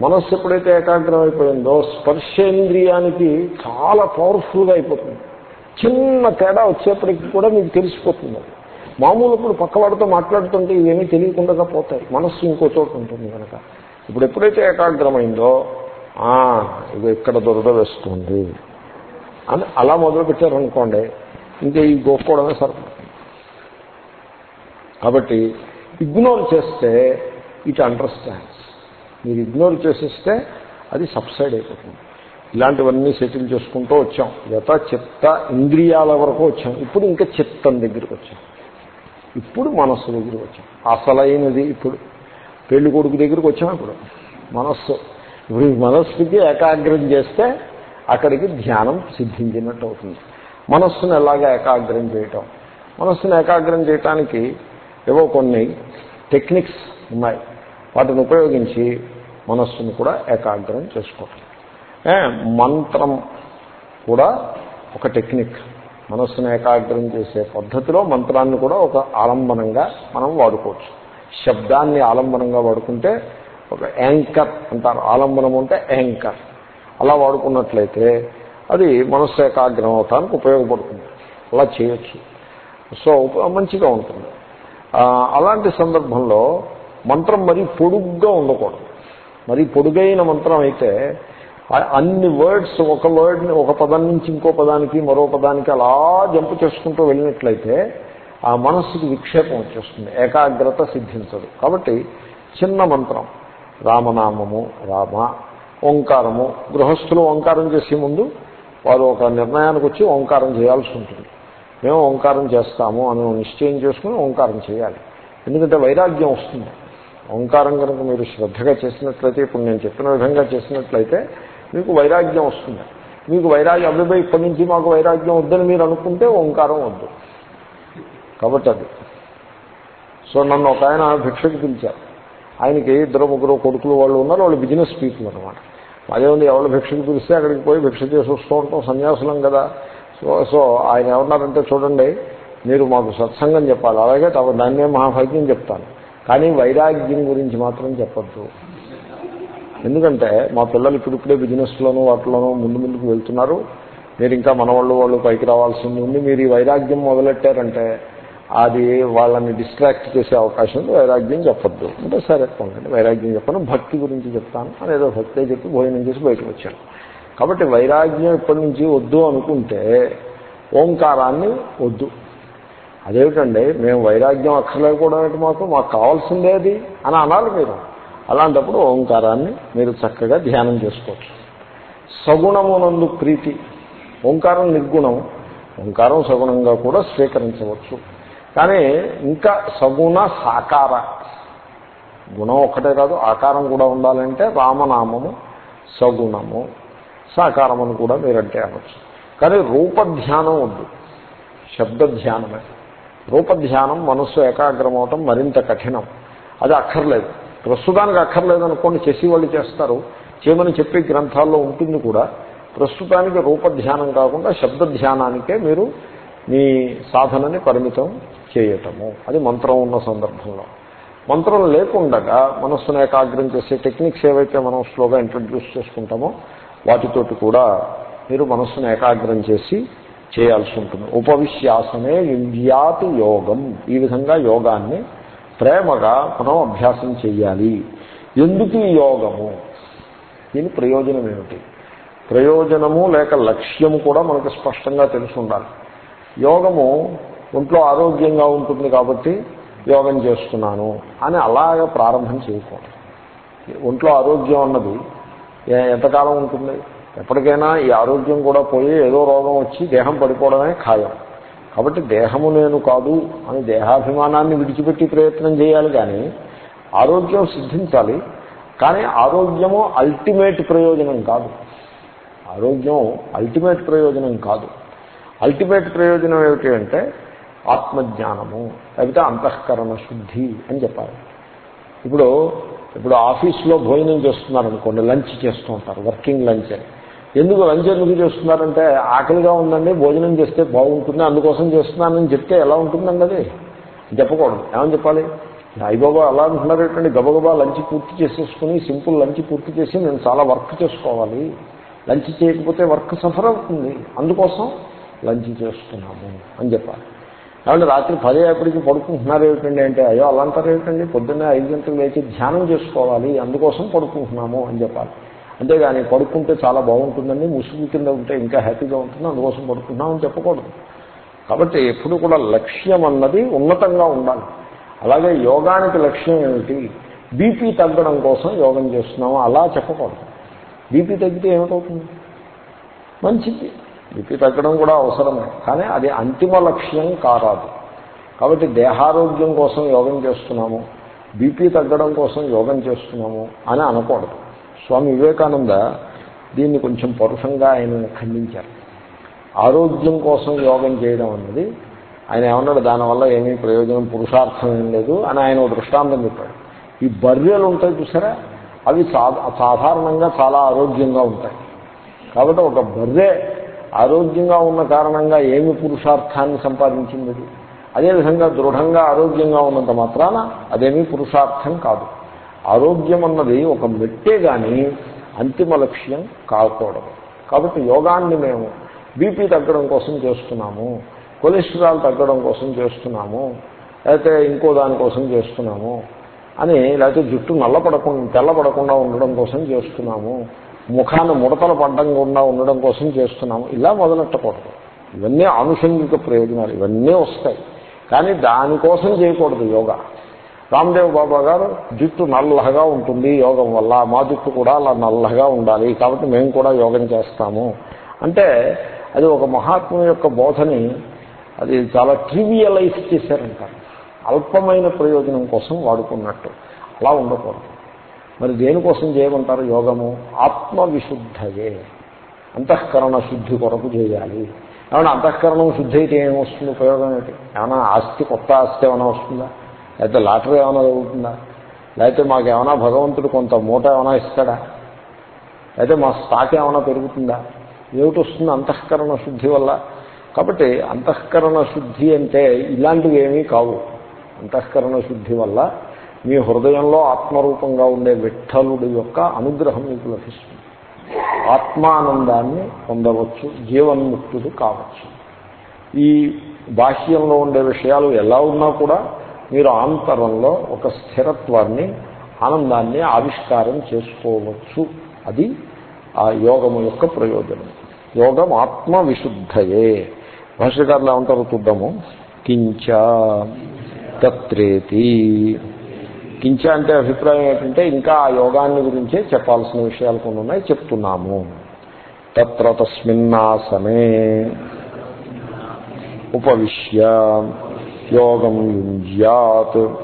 మనస్సు ఎప్పుడైతే ఏకాగ్రం అయిపోయిందో స్పర్శేంద్రియానికి చాలా పవర్ఫుల్గా అయిపోతుంది. చిన్న తేడా వచ్చేప్పటికి కూడా మీకు తెలిసిపోతుంది. మామూలు ఇప్పుడు పక్కవాడితో మాట్లాడుతుంటే ఇవేమీ తెలియకుండా పోతాయి. మనస్సు ఇంకో చోట ఉంటుంది కనుక. ఇప్పుడు ఎప్పుడైతే ఏకాగ్రమైందో ఇది ఇక్కడ దురద వేస్తుంది. అని అలా మొదలుపెట్టారనుకోండి ఇంకా ఈ గోక్కోవడమే సరిపడుతుంది కాబట్టి ఇగ్నోర్ చేస్తే ఇట్ అండర్స్టాండ్స్. మీరు ఇగ్నోర్ చేసేస్తే అది సబ్సైడ్ అయిపోతుంది. ఇలాంటివన్నీ సెటిల్ చేసుకుంటూ వచ్చాం. యథ చిత్త ఇంద్రియాల వరకు వచ్చాం. ఇప్పుడు ఇంకా చిత్తం దగ్గరికి వచ్చాం. ఇప్పుడు మనస్సు దగ్గరికి వచ్చాం. అసలైనది ఇప్పుడు. పెళ్ళి కొడుకు దగ్గరికి వచ్చాం ఇప్పుడు. మనస్సు. ఇప్పుడు ఈ మనస్సుకి ఏకాగ్రం చేస్తే అక్కడికి ధ్యానం సిద్ధించినట్టు అవుతుంది. మనస్సును ఎలాగా ఏకాగ్రం చేయటం? మనస్సును ఏకాగ్రం చేయటానికి ఏవో కొన్ని టెక్నిక్స్ ఉన్నాయి. వాటిని ఉపయోగించి మనస్సును కూడా ఏకాగ్రం చేసుకోవటం. మంత్రం కూడా ఒక టెక్నిక్. మనస్సును ఏకాగ్రం చేసే పద్ధతిలో మంత్రాన్ని కూడా ఒక ఆలంబనంగా మనం వాడుకోవచ్చు. శబ్దాన్ని ఆలంబనంగా వాడుకుంటే ఒక యాంకర్ అంటారు. ఆలంబనం అంటే యాంకర్. అలా వాడుకున్నట్లయితే అది మనస్సు ఏకాగ్రం అవటానికి ఉపయోగపడుతుంది. అలా చేయొచ్చు. సో మంచిగా ఉంటుంది. అలాంటి సందర్భంలో మంత్రం మరీ పొడుగ్గా ఉండకూడదు. మరి పొడుగైన మంత్రం అయితే అన్ని వర్డ్స్ ఒక వర్డ్ని ఒక పదం నుంచి ఇంకో పదానికి మరో పదానికి అలా జంపు చేసుకుంటూ వెళ్ళినట్లయితే ఆ మనస్సుకి విక్షేపం వచ్చేస్తుంది. ఏకాగ్రత సిద్ధించదు. కాబట్టి చిన్న మంత్రం. రామనామము రామ ఓంకారము. గృహస్థులు ఓంకారం చేసే ముందు వారు ఒక నిర్ణయానికి వచ్చి ఓంకారం చేయాల్సి ఉంటుంది. మేము ఓంకారం చేస్తాము అని నిశ్చయం చేసుకుని ఓంకారం చేయాలి. ఎందుకంటే వైరాగ్యం వస్తుంది. ఓంకారం కనుక మీరు శ్రద్ధగా చేసినట్లయితే ఇప్పుడు నేను చెప్పిన విధంగా చేసినట్లయితే మీకు వైరాగ్యం వస్తుంది. మీకు వైరాగ్యం అభిపై ఇప్పటి నుంచి మాకు వైరాగ్యం వద్దని మీరు అనుకుంటే ఓంకారం వద్దు. కాబట్టి అది. సో నన్ను ఒక ఆయన భిక్షకు పిలిచారు. ఆయనకి ఇద్దరు ముగ్గురు కొడుకులు వాళ్ళు ఉన్నారు వాళ్ళు బిజినెస్ పీపుల్ అనమాట అదేముంది ఎవరు భిక్షకు పిలిస్తే అక్కడికి పోయి భిక్ష చేసి వస్తూ ఉంటాం సన్యాసులం కదా. సో సో ఆయన ఏమన్నారంటే చూడండి మీరు మాకు సత్సంగం చెప్పాలి. అలాగే తమ దాన్నే మహాభాగ్యం చెప్తాను. కానీ వైరాగ్యం గురించి మాత్రం చెప్పద్దు. ఎందుకంటే మా పిల్లలు ఇప్పుడిప్పుడే బిజినెస్లోనూ వాటిలోనూ ముందు ముందుకు వెళ్తున్నారు. మీరు ఇంకా మన వాళ్ళు వాళ్ళు పైకి రావాల్సింది ఉంది. మీరు ఈ వైరాగ్యం మొదలెట్టారంటే అది వాళ్ళని డిస్ట్రాక్ట్ చేసే అవకాశం వైరాగ్యం చెప్పద్దు. అంటే సరే పొందండి వైరాగ్యం చెప్పను. భక్తి గురించి చెప్తాను. అనేదో భక్తే చెప్పి భోజనం చేసి బయటకు వచ్చాను. కాబట్టి వైరాగ్యం ఇప్పటి నుంచి వద్దు అనుకుంటే ఓంకారాన్ని వద్దు. అదేమిటండి? మేము వైరాగ్యం అక్కర్లేకపోవడానికి మాకు? మాకు కావాల్సిందే అది అని అనాలి మీరు. అలాంటప్పుడు ఓంకారాన్ని మీరు చక్కగా ధ్యానం చేసుకోవచ్చు. సగుణమునందు ప్రీతి. ఓంకారం నిర్గుణం. ఓంకారం సగుణంగా కూడా స్వీకరించవచ్చు. కానీ ఇంకా సగుణ సాకార. గుణం ఒక్కటే కాదు ఆకారం కూడా ఉండాలంటే రామనామము సగుణము సాకారం అని కూడా మీరంటే అనొచ్చు. కానీ రూపధ్యానం వద్దు శబ్ద ధ్యానమే రూపధ్యానం మనస్సు ఏకాగ్రమవటం మరింత కఠినం. అది అక్కర్లేదు. ప్రస్తుతానికి అక్కర్లేదు అనుకోండి చేసి వాళ్ళు చేస్తారు. చేయమని చెప్పే గ్రంథాల్లో ఉంటుంది కూడా. ప్రస్తుతానికి రూపధ్యానం కాకుండా శబ్ద ధ్యానానికే మీరు మీ సాధనని పరిమితం చేయటము. అది మంత్రం ఉన్న సందర్భంలో. మంత్రం లేకుండగా మనస్సును ఏకాగ్రం చేసే టెక్నిక్స్ ఏవైతే మనం స్లోగా ఇంట్రడ్యూస్ చేసుకుంటామో వాటితోటి కూడా మీరు మనస్సును ఏకాగ్రం చేసి చేయాల్సి ఉంటుంది. ఉపవిశ్యాసనే యుంధ్యాతి యోగం. ఈ విధంగా యోగాన్ని ప్రేమగా మనం అభ్యాసం చేయాలి ఎందుకు ఈ యోగము? దీని ప్రయోజనం ఏమిటి? ప్రయోజనము లేక లక్ష్యము కూడా మనకు స్పష్టంగా తెలిసి ఉండాలి. యోగము ఒంట్లో ఆరోగ్యంగా ఉంటుంది కాబట్టి యోగం చేస్తున్నాను అని అలాగ ప్రారంభం చేయకూడదు. ఒంట్లో ఆరోగ్యం అన్నది ఎంతకాలం ఉంటుంది? ఎప్పటికైనా ఈ ఆరోగ్యం కూడా పోయి ఏదో రోగం వచ్చి దేహం పడిపోవడమే ఖాయం. కాబట్టి దేహము నేను కాదు అని దేహాభిమానాన్ని విడిచిపెట్టి ప్రయత్నం చేయాలి కానీ ఆరోగ్యం సిద్ధించాలి. కానీ ఆరోగ్యము అల్టిమేట్ ప్రయోజనం కాదు. ఆరోగ్యం అల్టిమేట్ ప్రయోజనం కాదు. అల్టిమేట్ ప్రయోజనం ఏమిటి అంటే ఆత్మజ్ఞానము లేకపోతే అంతఃకరణ శుద్ధి అని చెప్పాలి. ఇప్పుడు ఇప్పుడు ఆఫీస్లో భోజనం చేస్తున్నారు అనుకోండి లంచ్ చేస్తూ ఉంటారు వర్కింగ్ లంచ్. అని ఎందుకు లంచ్ ఎందుకు చేస్తున్నారంటే ఆకలిగా ఉందండి భోజనం చేస్తే బాగుంటుంది అందుకోసం చేస్తున్నానని చెప్తే ఎలా ఉంటుందండి అది? చెప్పకూడదు. ఏమని చెప్పాలి? అయ్యబాబా అలా అంటున్నారు ఏంటంటే గబగబా లంచ్ పూర్తి చేసేసుకుని సింపుల్ లంచ్ పూర్తి చేసి నేను చాలా వర్క్ చేసుకోవాలి. లంచ్ చేయకపోతే వర్క్ సఫర్ అవుతుంది. అందుకోసం లంచ్ చేస్తున్నాము అని చెప్పాలి. కాబట్టి రాత్రి పదే అప్పటికి పడుకుంటున్నారు ఏమిటండి అంటే అయ్యో అలా అంటారు ఏమిటండి? పొద్దున్నే ఐదు గంటలకు లేచి ధ్యానం చేసుకోవాలి అందుకోసం పడుకుంటున్నాము అని చెప్పాలి. అంతేగాని పడుకుంటే చాలా బాగుంటుందండి ముసుగు కింద ఉంటే ఇంకా హ్యాపీగా ఉంటుంది అందుకోసం పడుకుంటున్నాం అని చెప్పకూడదు. కాబట్టి ఎప్పుడు కూడా లక్ష్యం అన్నది ఉన్నతంగా ఉండాలి. అలాగే యోగానికి లక్ష్యం ఏమిటి? బీపీ తగ్గడం కోసం యోగం చేస్తున్నాము అలా చెప్పకూడదు. బీపీ తగ్గితే ఏమిటవుతుంది? మంచిది. బీపీ తగ్గడం కూడా అవసరమే. కానీ అది అంతిమ లక్ష్యం కారాదు. కాబట్టి దేహారోగ్యం కోసం యోగం చేస్తున్నాము బీపీ తగ్గడం కోసం యోగం చేస్తున్నాము అని అనకూడదు. స్వామి వివేకానంద దీన్ని కొంచెం పరుషంగా ఆయన ఖండించారు. ఆరోగ్యం కోసం యోగం చేయడం అన్నది ఆయన ఏమన్నాడు దానివల్ల ఏమీ ప్రయోజనం పురుషార్థం ఏం లేదు అని ఆయన ఒక దృష్టాంతం చెప్పాడు. ఈ బర్రెలు ఉంటాయి చూసారా? అవి సాధారణంగా చాలా ఆరోగ్యంగా ఉంటాయి. కాబట్టి ఒక బర్రె ఆరోగ్యంగా ఉన్న కారణంగా ఏమి పురుషార్థాన్ని సంపాదించింది అదేవిధంగా దృఢంగా ఆరోగ్యంగా ఉన్నంత మాత్రాన అదేమీ పురుషార్థం కాదు. ఆరోగ్యం అన్నది ఒక మెట్టే కానీ అంతిమ లక్ష్యం కాకూడదు. కాబట్టి యోగాన్ని మేము బీపీ తగ్గడం కోసం చేస్తున్నాము కొలెస్ట్రాల్ తగ్గడం కోసం చేస్తున్నాము లేకపోతే ఇంకో దానికోసం చేస్తున్నాము అని లేకపోతే జుట్టు నల్లపడకుండా తెల్లపడకుండా ఉండడం కోసం చేస్తున్నాము. ముఖాన్ని ముడతలు పడ్డంగా ఉండడం కోసం చేస్తున్నాము. ఇలా మొదలెట్టకూడదు. ఇవన్నీ ఆనుషంగిక ప్రయోజనాలు. ఇవన్నీ వస్తాయి. కానీ దానికోసం చేయకూడదు యోగా. రామ్దేవ్ బాబా గారు జుట్టు నల్లగా ఉంటుంది యోగం వల్ల. మా జుట్టు కూడా అలా నల్లగా ఉండాలి. కాబట్టి మేము కూడా యోగం చేస్తాము. అంటే అది ఒక మహాత్ముని యొక్క బోధని అది చాలా ట్రివియలైజ్ చేశారంటారు అల్పమైన ప్రయోజనం కోసం వాడుకున్నట్టు. అలా ఉండకూడదు. మరి దేనికోసం చేయమంటారు యోగము? ఆత్మవిశుద్ధయే. అంతఃకరణ శుద్ధి కొరకు చేయాలి. ఏమైనా అంతఃకరణం శుద్ధి అయితే ఏమొస్తుంది ఉపయోగం ఏంటి? ఏమైనా ఆస్తి కొత్త ఆస్తి ఏమైనా వస్తుందా? లేకపోతే లాటరీ ఏమైనా జరుగుతుందా? లేకపోతే మాకు ఏమైనా భగవంతుడు కొంత మూట ఏమైనా ఇస్తాడా? అయితే మా స్టాక్ ఏమైనా పెరుగుతుందా? ఏమిటి వస్తుంది అంతఃకరణ శుద్ధి వల్ల? కాబట్టి అంతఃకరణ శుద్ధి అంటే ఇలాంటివి ఏమీ కావు. అంతఃకరణ శుద్ధి వల్ల మీ హృదయంలో ఆత్మరూపంగా ఉండే విఠలుడి యొక్క అనుగ్రహం మీకు లభిస్తుంది. ఆత్మానందాన్ని పొందవచ్చు జీవన్ముక్తుడు కావచ్చు. ఈ బాహ్యంలో ఉండే విషయాలు ఎలా ఉన్నా కూడా మీరు ఆంతరంలో ఒక స్థిరత్వాన్ని ఆనందాన్ని ఆవిష్కారం చేసుకోవచ్చు. అది ఆ యోగము యొక్క ప్రయోజనం. యోగం ఆత్మ విశుద్ధయే భాష్యకారులు ఏమంటారు చూద్దాము. కించ తత్రేతి. కించ అంటే అభిప్రాయం ఏంటంటే ఇంకా ఆ యోగాన్ని గురించే చెప్పాల్సిన విషయాలు కొన్ని ఉన్నాయి చెప్తున్నాము. తత్ర తస్మిన్నాసనే ఉపవిశ్య యోగం యుంజ్యాత్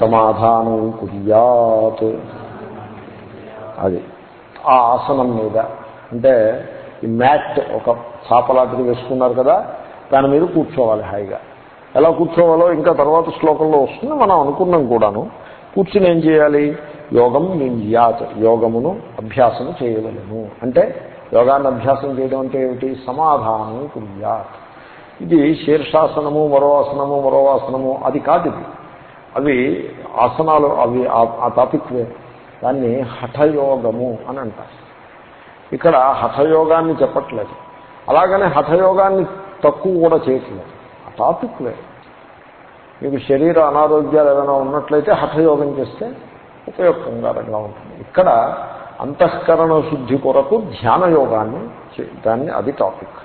సమాధానం కుర్యాత్. అది ఆ ఆసనం మీద. అంటే ఈ మ్యాట్ ఒక చాపలాంటిది వేసుకున్నారు కదా దాని మీద కూర్చోవాలి హాయిగా. ఎలా కూర్చోవాలో ఇంకా తర్వాత శ్లోకంలో వస్తుంది మనం అనుకున్నాం కూడాను. కూర్చుని ఏం చేయాలి? యోగం యాత్ యోగమును అభ్యాసం చేయగలను అంటే యోగాన్ని అభ్యాసం చేయడం అంటే ఏమిటి? సమాధానం కుర్యాత్. ఇది శీర్షాసనము మరో ఆసనము మరో ఆసనము అది కాదు ఇది. అవి ఆసనాలు అవి ఆ టాపిక్ దాన్ని హఠయోగము అని అంటారు. ఇక్కడ హఠయోగాన్ని చెప్పట్లేదు. అలాగనే హఠయోగాన్ని తక్కువ కూడా చేయట్లేదు టాపిక్ వేరు మీకు శరీర అనారోగ్యాలు ఏదైనా ఉన్నట్లయితే హఠయోగం చేస్తే ఉపయోగకరంగా ఉంటుంది. ఇక్కడ అంతఃకరణ శుద్ధి కొరకు ధ్యాన యోగాన్ని దాన్ని అది టాపిక్.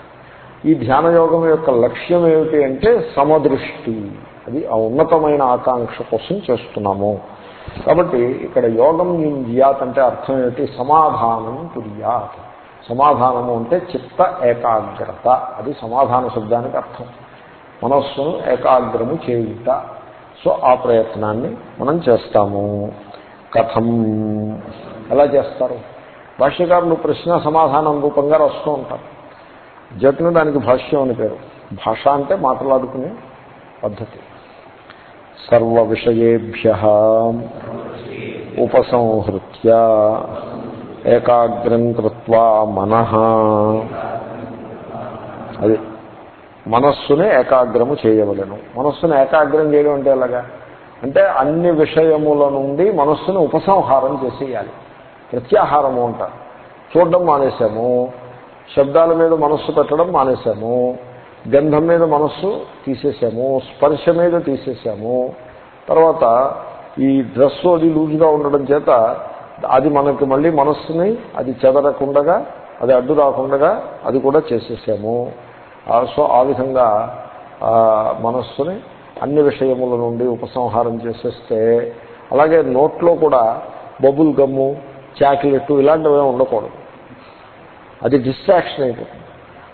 ఈ ధ్యాన యోగం యొక్క లక్ష్యం ఏమిటి అంటే సమదృష్టి. అది ఆ ఉన్నతమైన ఆకాంక్ష కోసం చేస్తున్నాము. కాబట్టి ఇక్కడ యోగం జియాత్ అంటే అర్థం ఏమిటి? సమాధానం తుర్యాత్ సమాధానము అంటే చిత్త ఏకాగ్రత. అది సమాధాన శబ్దానికి అర్థం. మనస్సును ఏకాగ్రము చేయుట. సో ఆ ప్రయత్నాన్ని మనం చేస్తాము. కథం. ఎలా చేస్తారు? భాష్యకారులు ప్రశ్న సమాధానం రూపంగా వస్తూ ఉంటారు జట్ను దానికి భాష్యం అని పేరు. భాష అంటే మాట్లాడుకునే పద్ధతి. సర్వ విషయేభ్య ఉపసంహృత్య ఏకాగ్రం కృత్వా మన. అది. మనస్సునే ఏకాగ్రము చేయవలను. మనస్సును ఏకాగ్రం చేయడం అంటే ఎలాగా? అంటే అన్ని విషయముల నుండి మనస్సును ఉపసంహారం చేసేయాలి. ప్రత్యాహారము అంటారు చూడడం మానేశాము. శబ్దాల మీద మనస్సు పెట్టడం మానేశాము. గంధం మీద మనస్సు తీసేసాము స్పర్శ మీద తీసేసాము తర్వాత ఈ డ్రెస్ అది లూజ్గా ఉండడం చేత అది మనకి మళ్ళీ మనస్సుని అది చెదరకుండగా అది అడ్డు రాకుండగా అది కూడా చేసేసాము. సో ఆ విధంగా మనస్సుని అన్ని విషయముల నుండి ఉపసంహారం చేసేస్తే అలాగే నోట్లో కూడా బబుల్ గమ్ము చాక్లెట్ ఇలాంటివే ఉండకూడదు. అది డిస్ట్రాక్షన్ అయిపోతుంది.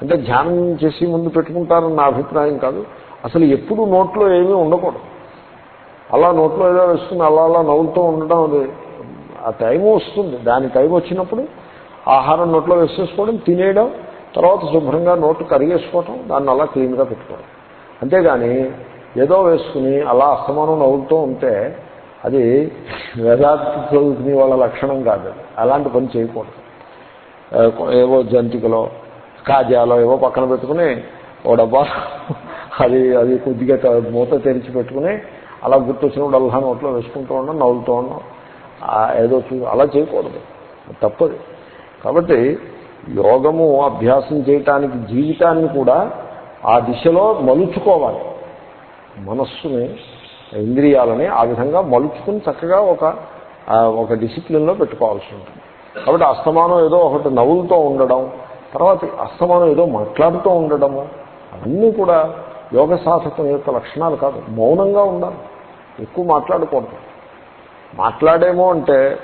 అంటే ధ్యానం చేసి ముందు పెట్టుకుంటారని నా అభిప్రాయం కాదు. అసలు ఎప్పుడు నోట్లో ఏమీ ఉండకూడదు. అలా నోట్లో ఏదో వేసుకుని అలా అలా నవ్వుతూ ఉండడం అది ఆ టైం వస్తుంది. దాని టైం వచ్చినప్పుడు ఆహారం నోట్లో వేసేసుకోవడం తినేయడం తర్వాత శుభ్రంగా నోటు కరిగేసుకోవటం దాన్ని అలా క్లీన్గా పెట్టుకోవడం అంతేగాని ఏదో వేసుకుని అలా అస్తమానం నవ్వుతూ ఉంటే అది వేదాంతి చదువుకునే వాళ్ళ లక్షణం కాదు. అలాంటి పని చేయకూడదు. ఏవో జంతికలో కాజాలో ఏవో పక్కన పెట్టుకుని ఓ డబ్బా అది అది కొద్దిగా మూత తెరిచి పెట్టుకుని అలా గుర్తొచ్చినప్పుడు అల్లా నోట్లో వేసుకుంటూ ఉండడం నవ్వులుతూ ఉండడం ఏదో చూ అలా చేయకూడదు. తప్పదు. కాబట్టి యోగము అభ్యాసం చేయటానికి జీవితాన్ని కూడా ఆ దిశలో మలుచుకోవాలి. మనస్సుని ఇంద్రియాలని ఆ విధంగా మలుచుకుని చక్కగా ఒక ఒక డిసిప్లిన్లో పెట్టుకోవాల్సి ఉంటుంది. కాబట్టి అస్తమానం ఏదో ఒకటి నవ్వులతో ఉండడం తర్వాత అస్తమానం ఏదో మాట్లాడుతూ ఉండడము అవన్నీ కూడా యోగ సాధకం యొక్క లక్షణాలు కాదు. మౌనంగా ఉండాలి. ఎక్కువ మాట్లాడకూడదు. మాట్లాడేమో అంటే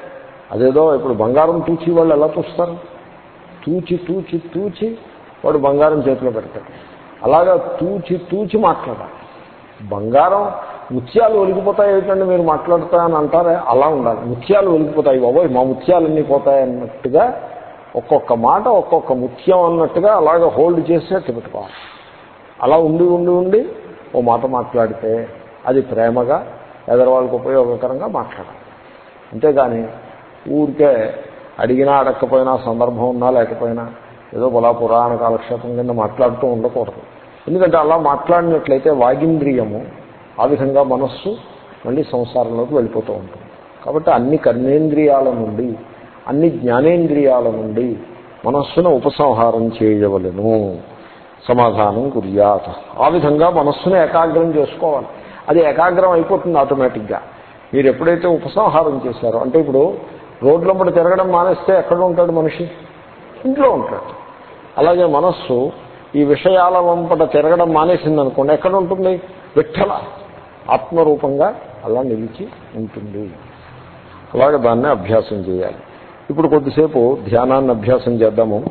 అదేదో ఇప్పుడు బంగారం తూచి వాళ్ళు ఎలా చూస్తారు? తూచి తూచి తూచి వాడు బంగారం చేతిలో పెడతాడు. అలాగా తూచి తూచి మాట్లాడాలి. బంగారం ముత్యాలు ఒలిగిపోతాయి ఏంటంటే మీరు మాట్లాడతా అని అంటారే? అలా ఉండాలి. ముత్యాలు ఒలిగిపోతాయి. బాబోయ్ మా ముత్యాలన్నీ పోతాయి అన్నట్టుగా ఒక్కొక్క మాట ఒక్కొక్క ముత్యం అన్నట్టుగా అలాగ హోల్డ్ చేసి పెట్టుకోవాలి. అలా ఉండి ఉండి ఉండి ఓ మాట మాట్లాడితే అది ప్రేమగా ఎదరవాళ్ళకు ఉపయోగకరంగా మాట్లాడాలి. అంతేగాని ఊరికే అడిగినా అడగకపోయినా సందర్భం ఉన్నా లేకపోయినా ఏదో బలా పురాణ కాలక్షేపం కింద మాట్లాడుతూ ఉండకూడదు. ఎందుకంటే అలా మాట్లాడినట్లయితే వాగింద్రియము ఆ విధంగా మనస్సు మళ్ళీ సంసారంలోకి వెళ్ళిపోతూ ఉంటుంది. కాబట్టి అన్ని కర్మేంద్రియాల నుండి అన్ని జ్ఞానేంద్రియాల నుండి మనస్సును ఉపసంహారం చేయవలను. సమాధానం కుర్యాత. ఆ విధంగా మనస్సును ఏకాగ్రం చేసుకోవాలి. అది ఏకాగ్రం అయిపోతుంది ఆటోమేటిక్గా. మీరు ఎప్పుడైతే ఉపసంహారం చేశారో అంటే ఇప్పుడు రోడ్లంబడి తిరగడం మానేస్తే ఎక్కడ ఉంటాడు మనిషి? ఇంట్లో ఉంటాడు. అలాగే మనస్సు ఈ విషయాల వంపట తిరగడం మానేసింది అనుకోండి ఎక్కడ ఉంటుంది? విఠల ఆత్మరూపంగా అలా నిలిచి ఉంటుంది. అలాగే దాన్ని అభ్యాసం చేయాలి. ఇప్పుడు కొద్దిసేపు ధ్యానాన్ని అభ్యాసం చేద్దాము.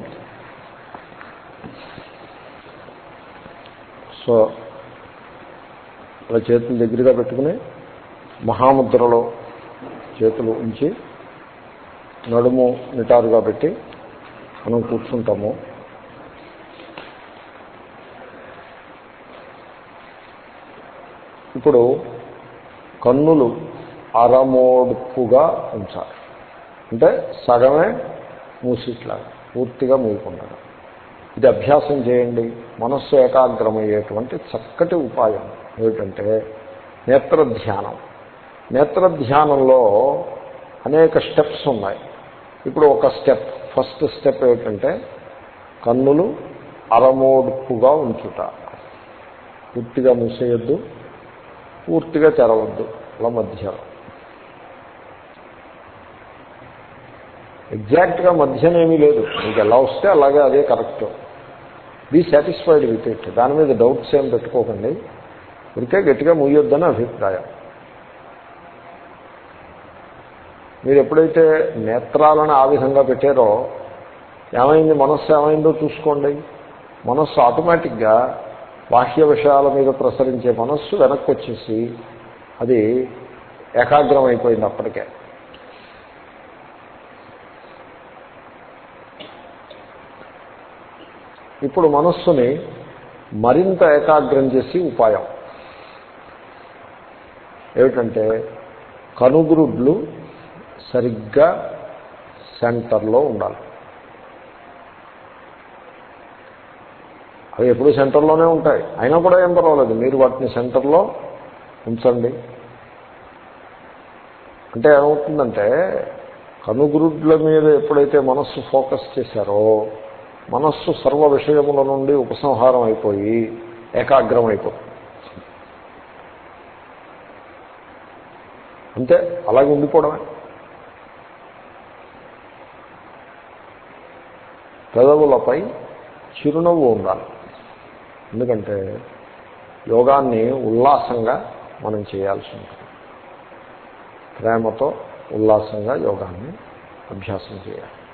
సో అలా చేతులు దగ్గరగా పెట్టుకుని మహాముద్రలో చేతులు ఉంచి నడుము నిటారుగా పెట్టి మనం కూర్చుంటాము. ఇప్పుడు కన్నులు అరమోడుపుగా ఉంచాలి. అంటే సగమే మూసిట్లాగా పూర్తిగా మూయకుండా. ఇది అభ్యాసం చేయండి. మనస్సు ఏకాగ్రమయ్యేటువంటి చక్కటి ఉపాయం ఏమిటంటే నేత్రధ్యానం. నేత్రధ్యానంలో అనేక స్టెప్స్ ఉన్నాయి. ఇప్పుడు ఒక స్టెప్. ఫస్ట్ స్టెప్ ఏమిటంటే కన్నులు అరమోడుపుగా ఉంచుట. పూర్తిగా మూసేయొద్దు. పూర్తిగా తెరవద్దు. అలా మధ్యలో ఎగ్జాక్ట్గా మధ్యనేమీ లేదు. మీకు ఎలా వస్తే అలాగే అదే correct. Be satisfied with it. దాని మీద డౌట్స్ ఏం పెట్టుకోకండి. ఇంకే గట్టిగా మూయొద్దని అభిప్రాయం. మీరు ఎప్పుడైతే నేత్రాలను ఆ విధంగా పెట్టారో ఏమైంది? మనస్సు ఏమైందో చూసుకోండి. మనస్సు ఆటోమేటిక్గా బాహ్య విషయాల మీద ప్రసరించే మనస్సు వెనక్కి వచ్చేసి అది ఏకాగ్రం అయిపోయింది అప్పటికే ఇప్పుడు మనస్సుని మరింత ఏకాగ్రం చేసి ఉపాయం. ఏమిటంటే కనుగురుడ్లు సరిగ్గా సెంటర్లో ఉండాలి. అవి ఎప్పుడు సెంటర్లోనే ఉంటాయి. అయినా కూడా ఏం పర్వాలేదు. మీరు వాటిని సెంటర్లో ఉంచండి. అంటే ఏమవుతుందంటే కనుగురుడ్ల మీద ఎప్పుడైతే మనస్సు ఫోకస్ చేశారో మనస్సు సర్వ విషయముల నుండి ఉపసంహారం అయిపోయి ఏకాగ్రం అయిపోతుంది అంతే. అలాగే ఉండిపోవడమే. పెదవులపై చిరునవ్వు ఉండాలి. ఎందుకంటే యోగాన్ని ఉల్లాసంగా మనం చేయాల్సి ఉంటుంది. ప్రేమతో ఉల్లాసంగా యోగాన్ని అభ్యాసం చేయాలి.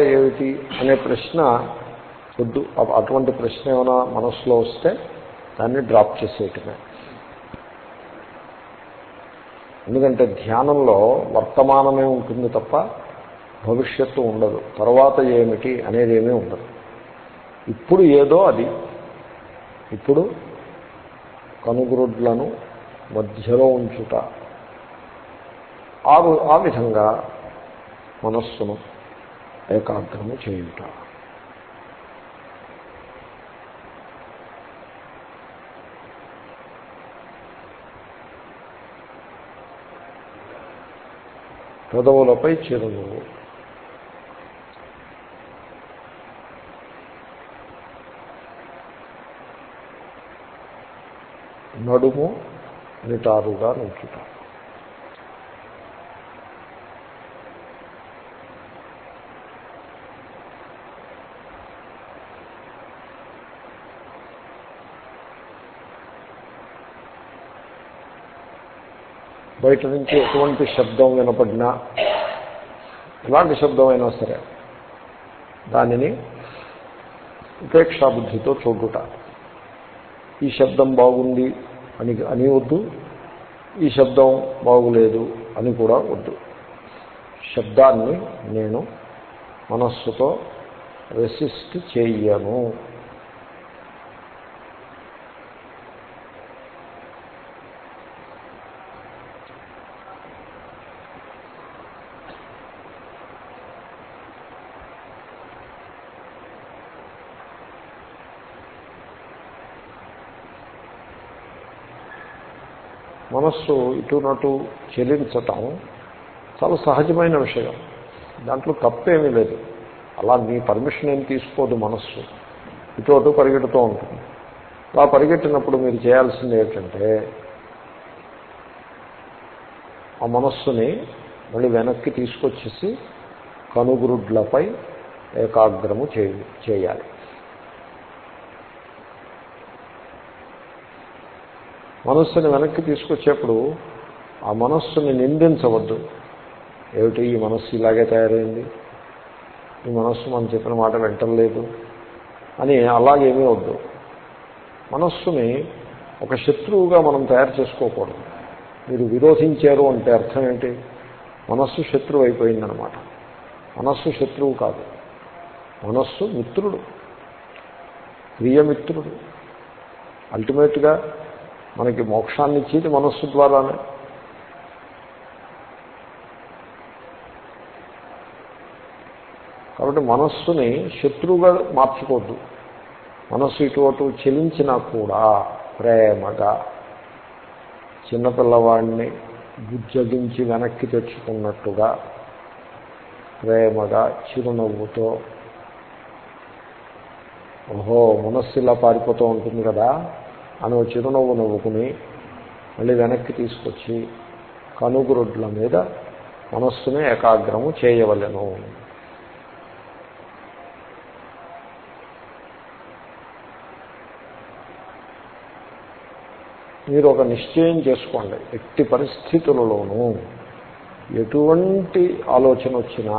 తర్వాత ఏమిటి అనే ప్రశ్న వద్దు. అటువంటి ప్రశ్న ఏమైనా మనస్సులో వస్తే దాన్ని డ్రాప్ చేసేయటమే. ఎందుకంటే ధ్యానంలో వర్తమానమే ఉంటుంది తప్ప భవిష్యత్తు ఉండదు. తర్వాత ఏమిటి అనేది ఏమీ ఉండదు. ఇప్పుడు ఏదో అది. ఇప్పుడు కనుగురుడ్లను మధ్యలో ఉంచుట. ఆ విధంగా మనస్సును ఏకాగ్రము చేయుట. పెదవులపై చిరునవ్వు నడుము నిటారుగా నుంచుట. బయట నుంచి ఎటువంటి శబ్దం వినపడినా ఎలాంటి శబ్దం అయినా సరే దానిని ఉపేక్షాబుద్ధితో చూడుట. ఈ శబ్దం బాగుంది అని అని వద్దు. ఈ శబ్దం బాగులేదు అని కూడా వద్దు. శబ్దాన్ని నేను మనస్సుతో రెసిస్ట్ చేయను. మనస్సు ఇటునటు చెలించటం చాలా సహజమైన విషయం. దాంట్లో తప్పేమీ లేదు. అలా మీ పర్మిషన్ ఏం తీసుకోదు మనస్సు. ఇటు అటు పరిగెడుతూ ఉంటుంది. అలా పరిగెట్టినప్పుడు మీరు చేయాల్సింది ఏంటంటే ఆ మనస్సుని మళ్ళీ వెనక్కి తీసుకొచ్చేసి కనుగురుడ్లపై ఏకాగ్రము చేయ చేయాలి. మనస్సుని వెనక్కి తీసుకొచ్చేప్పుడు ఆ మనస్సుని నిందించవద్దు. ఏమిటి? ఈ మనస్సు ఇలాగే తయారైంది. ఈ మనస్సు మనం చెప్పిన మాట వింటలేదు అని అలాగేమీ వద్దు. మనస్సుని ఒక శత్రువుగా మనం తయారు చేసుకోకూడదు. మీరు విరోధించారు అంటే అర్థం ఏంటి? మనస్సు శత్రువు అయిపోయిందనమాట మనస్సు శత్రువు కాదు. మనస్సు మిత్రుడు. ప్రియమిత్రుడు అల్టిమేట్గా మనకి మోక్షాన్ని ఇచ్చేది మనస్సు ద్వారానే. కాబట్టి మనస్సుని శత్రువుగా మార్చుకోవద్దు. మనస్సు ఇటు అటు చెలించినా కూడా ప్రేమగా చిన్నపిల్లవాడిని బుజ్జగించి వెనక్కి తెచ్చుకున్నట్టుగా ప్రేమగా చిరునవ్వుతో ఓహో మనస్సు ఇలా పారిపోతూ ఉంటుంది కదా. అని ఓ చిరునవ్వు నవ్వుకుని మళ్ళీ వెనక్కి తీసుకొచ్చి కనుగురుడ్ల మీద మనస్సుని ఏకాగ్రము చేయవలెను. మీరు ఒక నిశ్చయం చేసుకోండి ఎట్టి పరిస్థితులలోనూ ఎటువంటి ఆలోచన వచ్చినా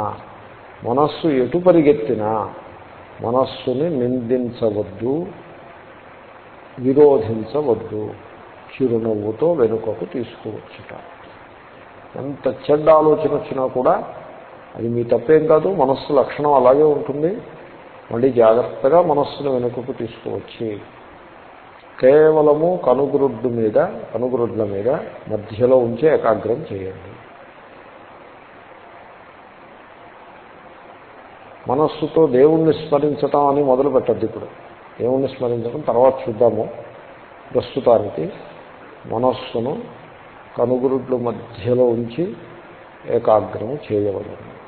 మనస్సు ఎటు పరిగెత్తినా మనస్సుని నిందించవద్దు విరోధించవద్దు. చిరునవ్వుతో వెనుకకు తీసుకువచ్చుట. ఎంత చెడ్డ ఆలోచన వచ్చినా కూడా అది మీ తప్పేం కాదు మనస్సు లక్షణం అలాగే ఉంటుంది. మళ్ళీ జాగ్రత్తగా మనస్సును వెనుకకు తీసుకువచ్చి కేవలము కనుగురుడ్డు మీద కనుగురుడ్ల మీద మధ్యలో ఉంచి ఏకాగ్రం చేయండి. మనస్సుతో దేవుణ్ణి స్మరించటం అని మొదలు పెట్టద్దు ఇప్పుడు. దేవుణ్ణి స్మరించడం. తర్వాత చూద్దాము. ప్రస్తుతానికి మనస్సును కనుగురుడ్ల మధ్యలో ఉంచి ఏకాగ్రము చేయవలను.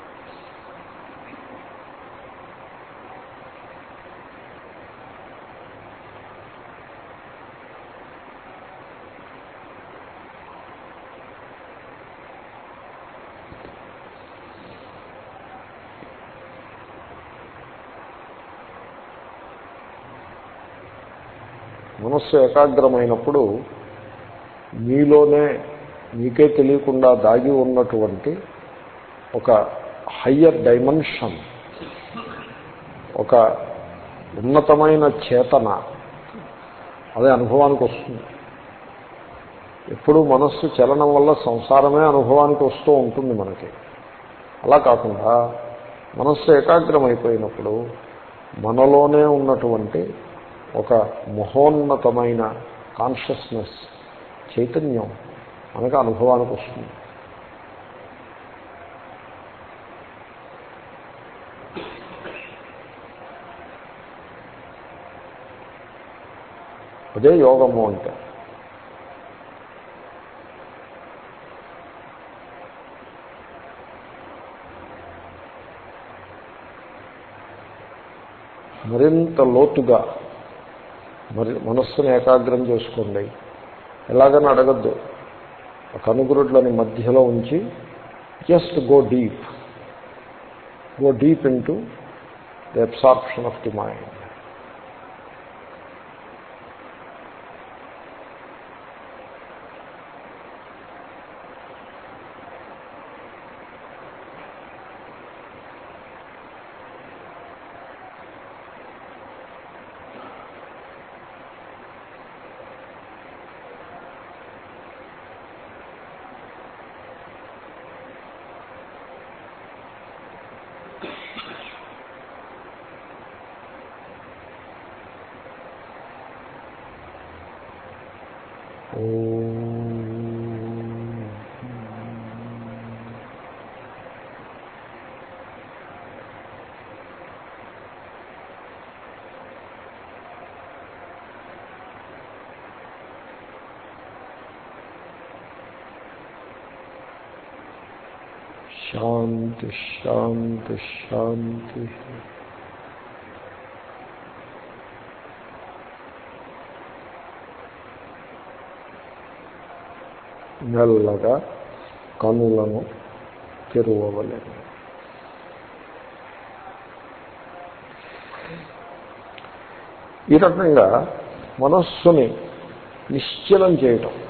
మనస్సు ఏకాగ్రమైనప్పుడు మీలోనే మీకే తెలియకుండా దాగి ఉన్నటువంటి ఒక హయ్యర్ డైమెన్షన్ ఒక ఉన్నతమైన చేతన అదే అనుభవానికి వస్తుంది. ఎప్పుడు మనస్సు చలనం వల్ల సంసారమే అనుభవానికి వస్తూ ఉంటుంది మనకి. అలా కాకుండా మనస్సు ఏకాగ్రమైపోయినప్పుడు మనలోనే ఉన్నటువంటి ఒక మహోన్నతమైన కాన్షియస్నెస్ చైతన్యం మనకు అనుభవానికి వస్తుంది. అదే యోగము అంటే. మరింత లోతుగా మనస్సును ఏకాగ్రం చేసుకోండి. ఎలాగని అడగద్దు. కనుగురుడ్లని మధ్యలో ఉంచి just go deep go deep into the absorption of the mind శాంతి శాంతి శాంతి మెల్లగా కనులను తెరవలేదు ఈ రకంగా మనస్సుని నిశ్చలం చేయటం.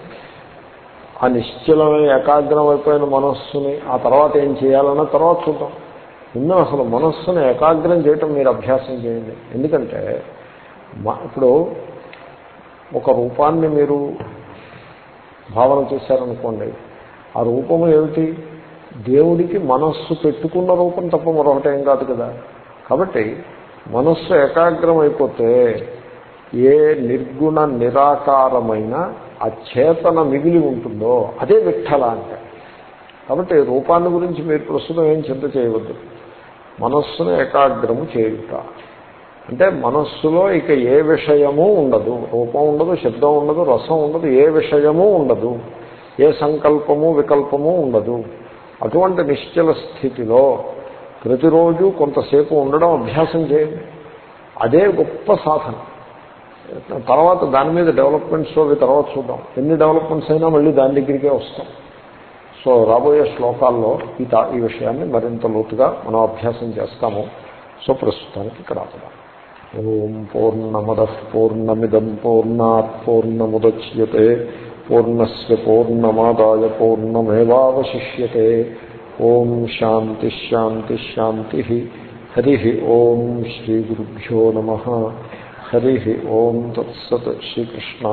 ఆ నిశ్చలమైన ఏకాగ్రం అయిపోయిన మనస్సుని ఆ తర్వాత ఏం చేయాలన్న తర్వాత చూద్దాం. ముందు అసలు మనస్సును ఏకాగ్రం చేయటం మీరు అభ్యాసం చేయండి. ఎందుకంటే ఇప్పుడు ఒక రూపాన్ని మీరు భావన చేశారనుకోండి ఆ రూపము ఏమిటి? దేవుడికి మనస్సు పెట్టుకున్న రూపం తప్ప మరొకటేం కాదు కదా. కాబట్టి మనస్సు ఏకాగ్రం అయిపోతే ఏ నిర్గుణ నిరాకారమైన ఆ చేతన మిగిలి ఉంటుందో అదే విఠల అంటే. కాబట్టి రూపాన్ని గురించి మీరు ప్రస్తుతం ఏం చింత చేయవద్దు. మనస్సును ఏకాగ్రము చేయుట. అంటే మనస్సులో ఇక ఏ విషయము ఉండదు. రూపం ఉండదు శబ్దం ఉండదు రసం ఉండదు ఏ విషయము ఉండదు. ఏ సంకల్పము వికల్పము ఉండదు. అటువంటి నిశ్చల స్థితిలో ప్రతిరోజు కొంతసేపు ఉండడం అభ్యాసం చేయండి. అదే గొప్ప సాధన. తర్వాత దాని మీద డెవలప్మెంట్స్ అవి తర్వాత చూద్దాం. ఎన్ని డెవలప్మెంట్స్ అయినా మళ్ళీ దాని దగ్గరికే వస్తాం. సో రాబోయే శ్లోకాల్లో ఈ ఈ విషయాన్ని మరింత లోతుగా మనం అభ్యాసం చేస్తాము. సో ప్రస్తుతానికి ఇక్కడ ఆపదాం. ఓం పూర్ణమద పూర్ణమిదం పూర్ణాత్ పూర్ణముద్యతే పూర్ణస్ పూర్ణమాదాయ పూర్ణమేవాశిష్యే ఓం శాంతిశాంతిశాంతి హరి ఓం శ్రీ గురుభ్యో నమ. హరి ఓం తత్సత్ శ్రీకృష్ణ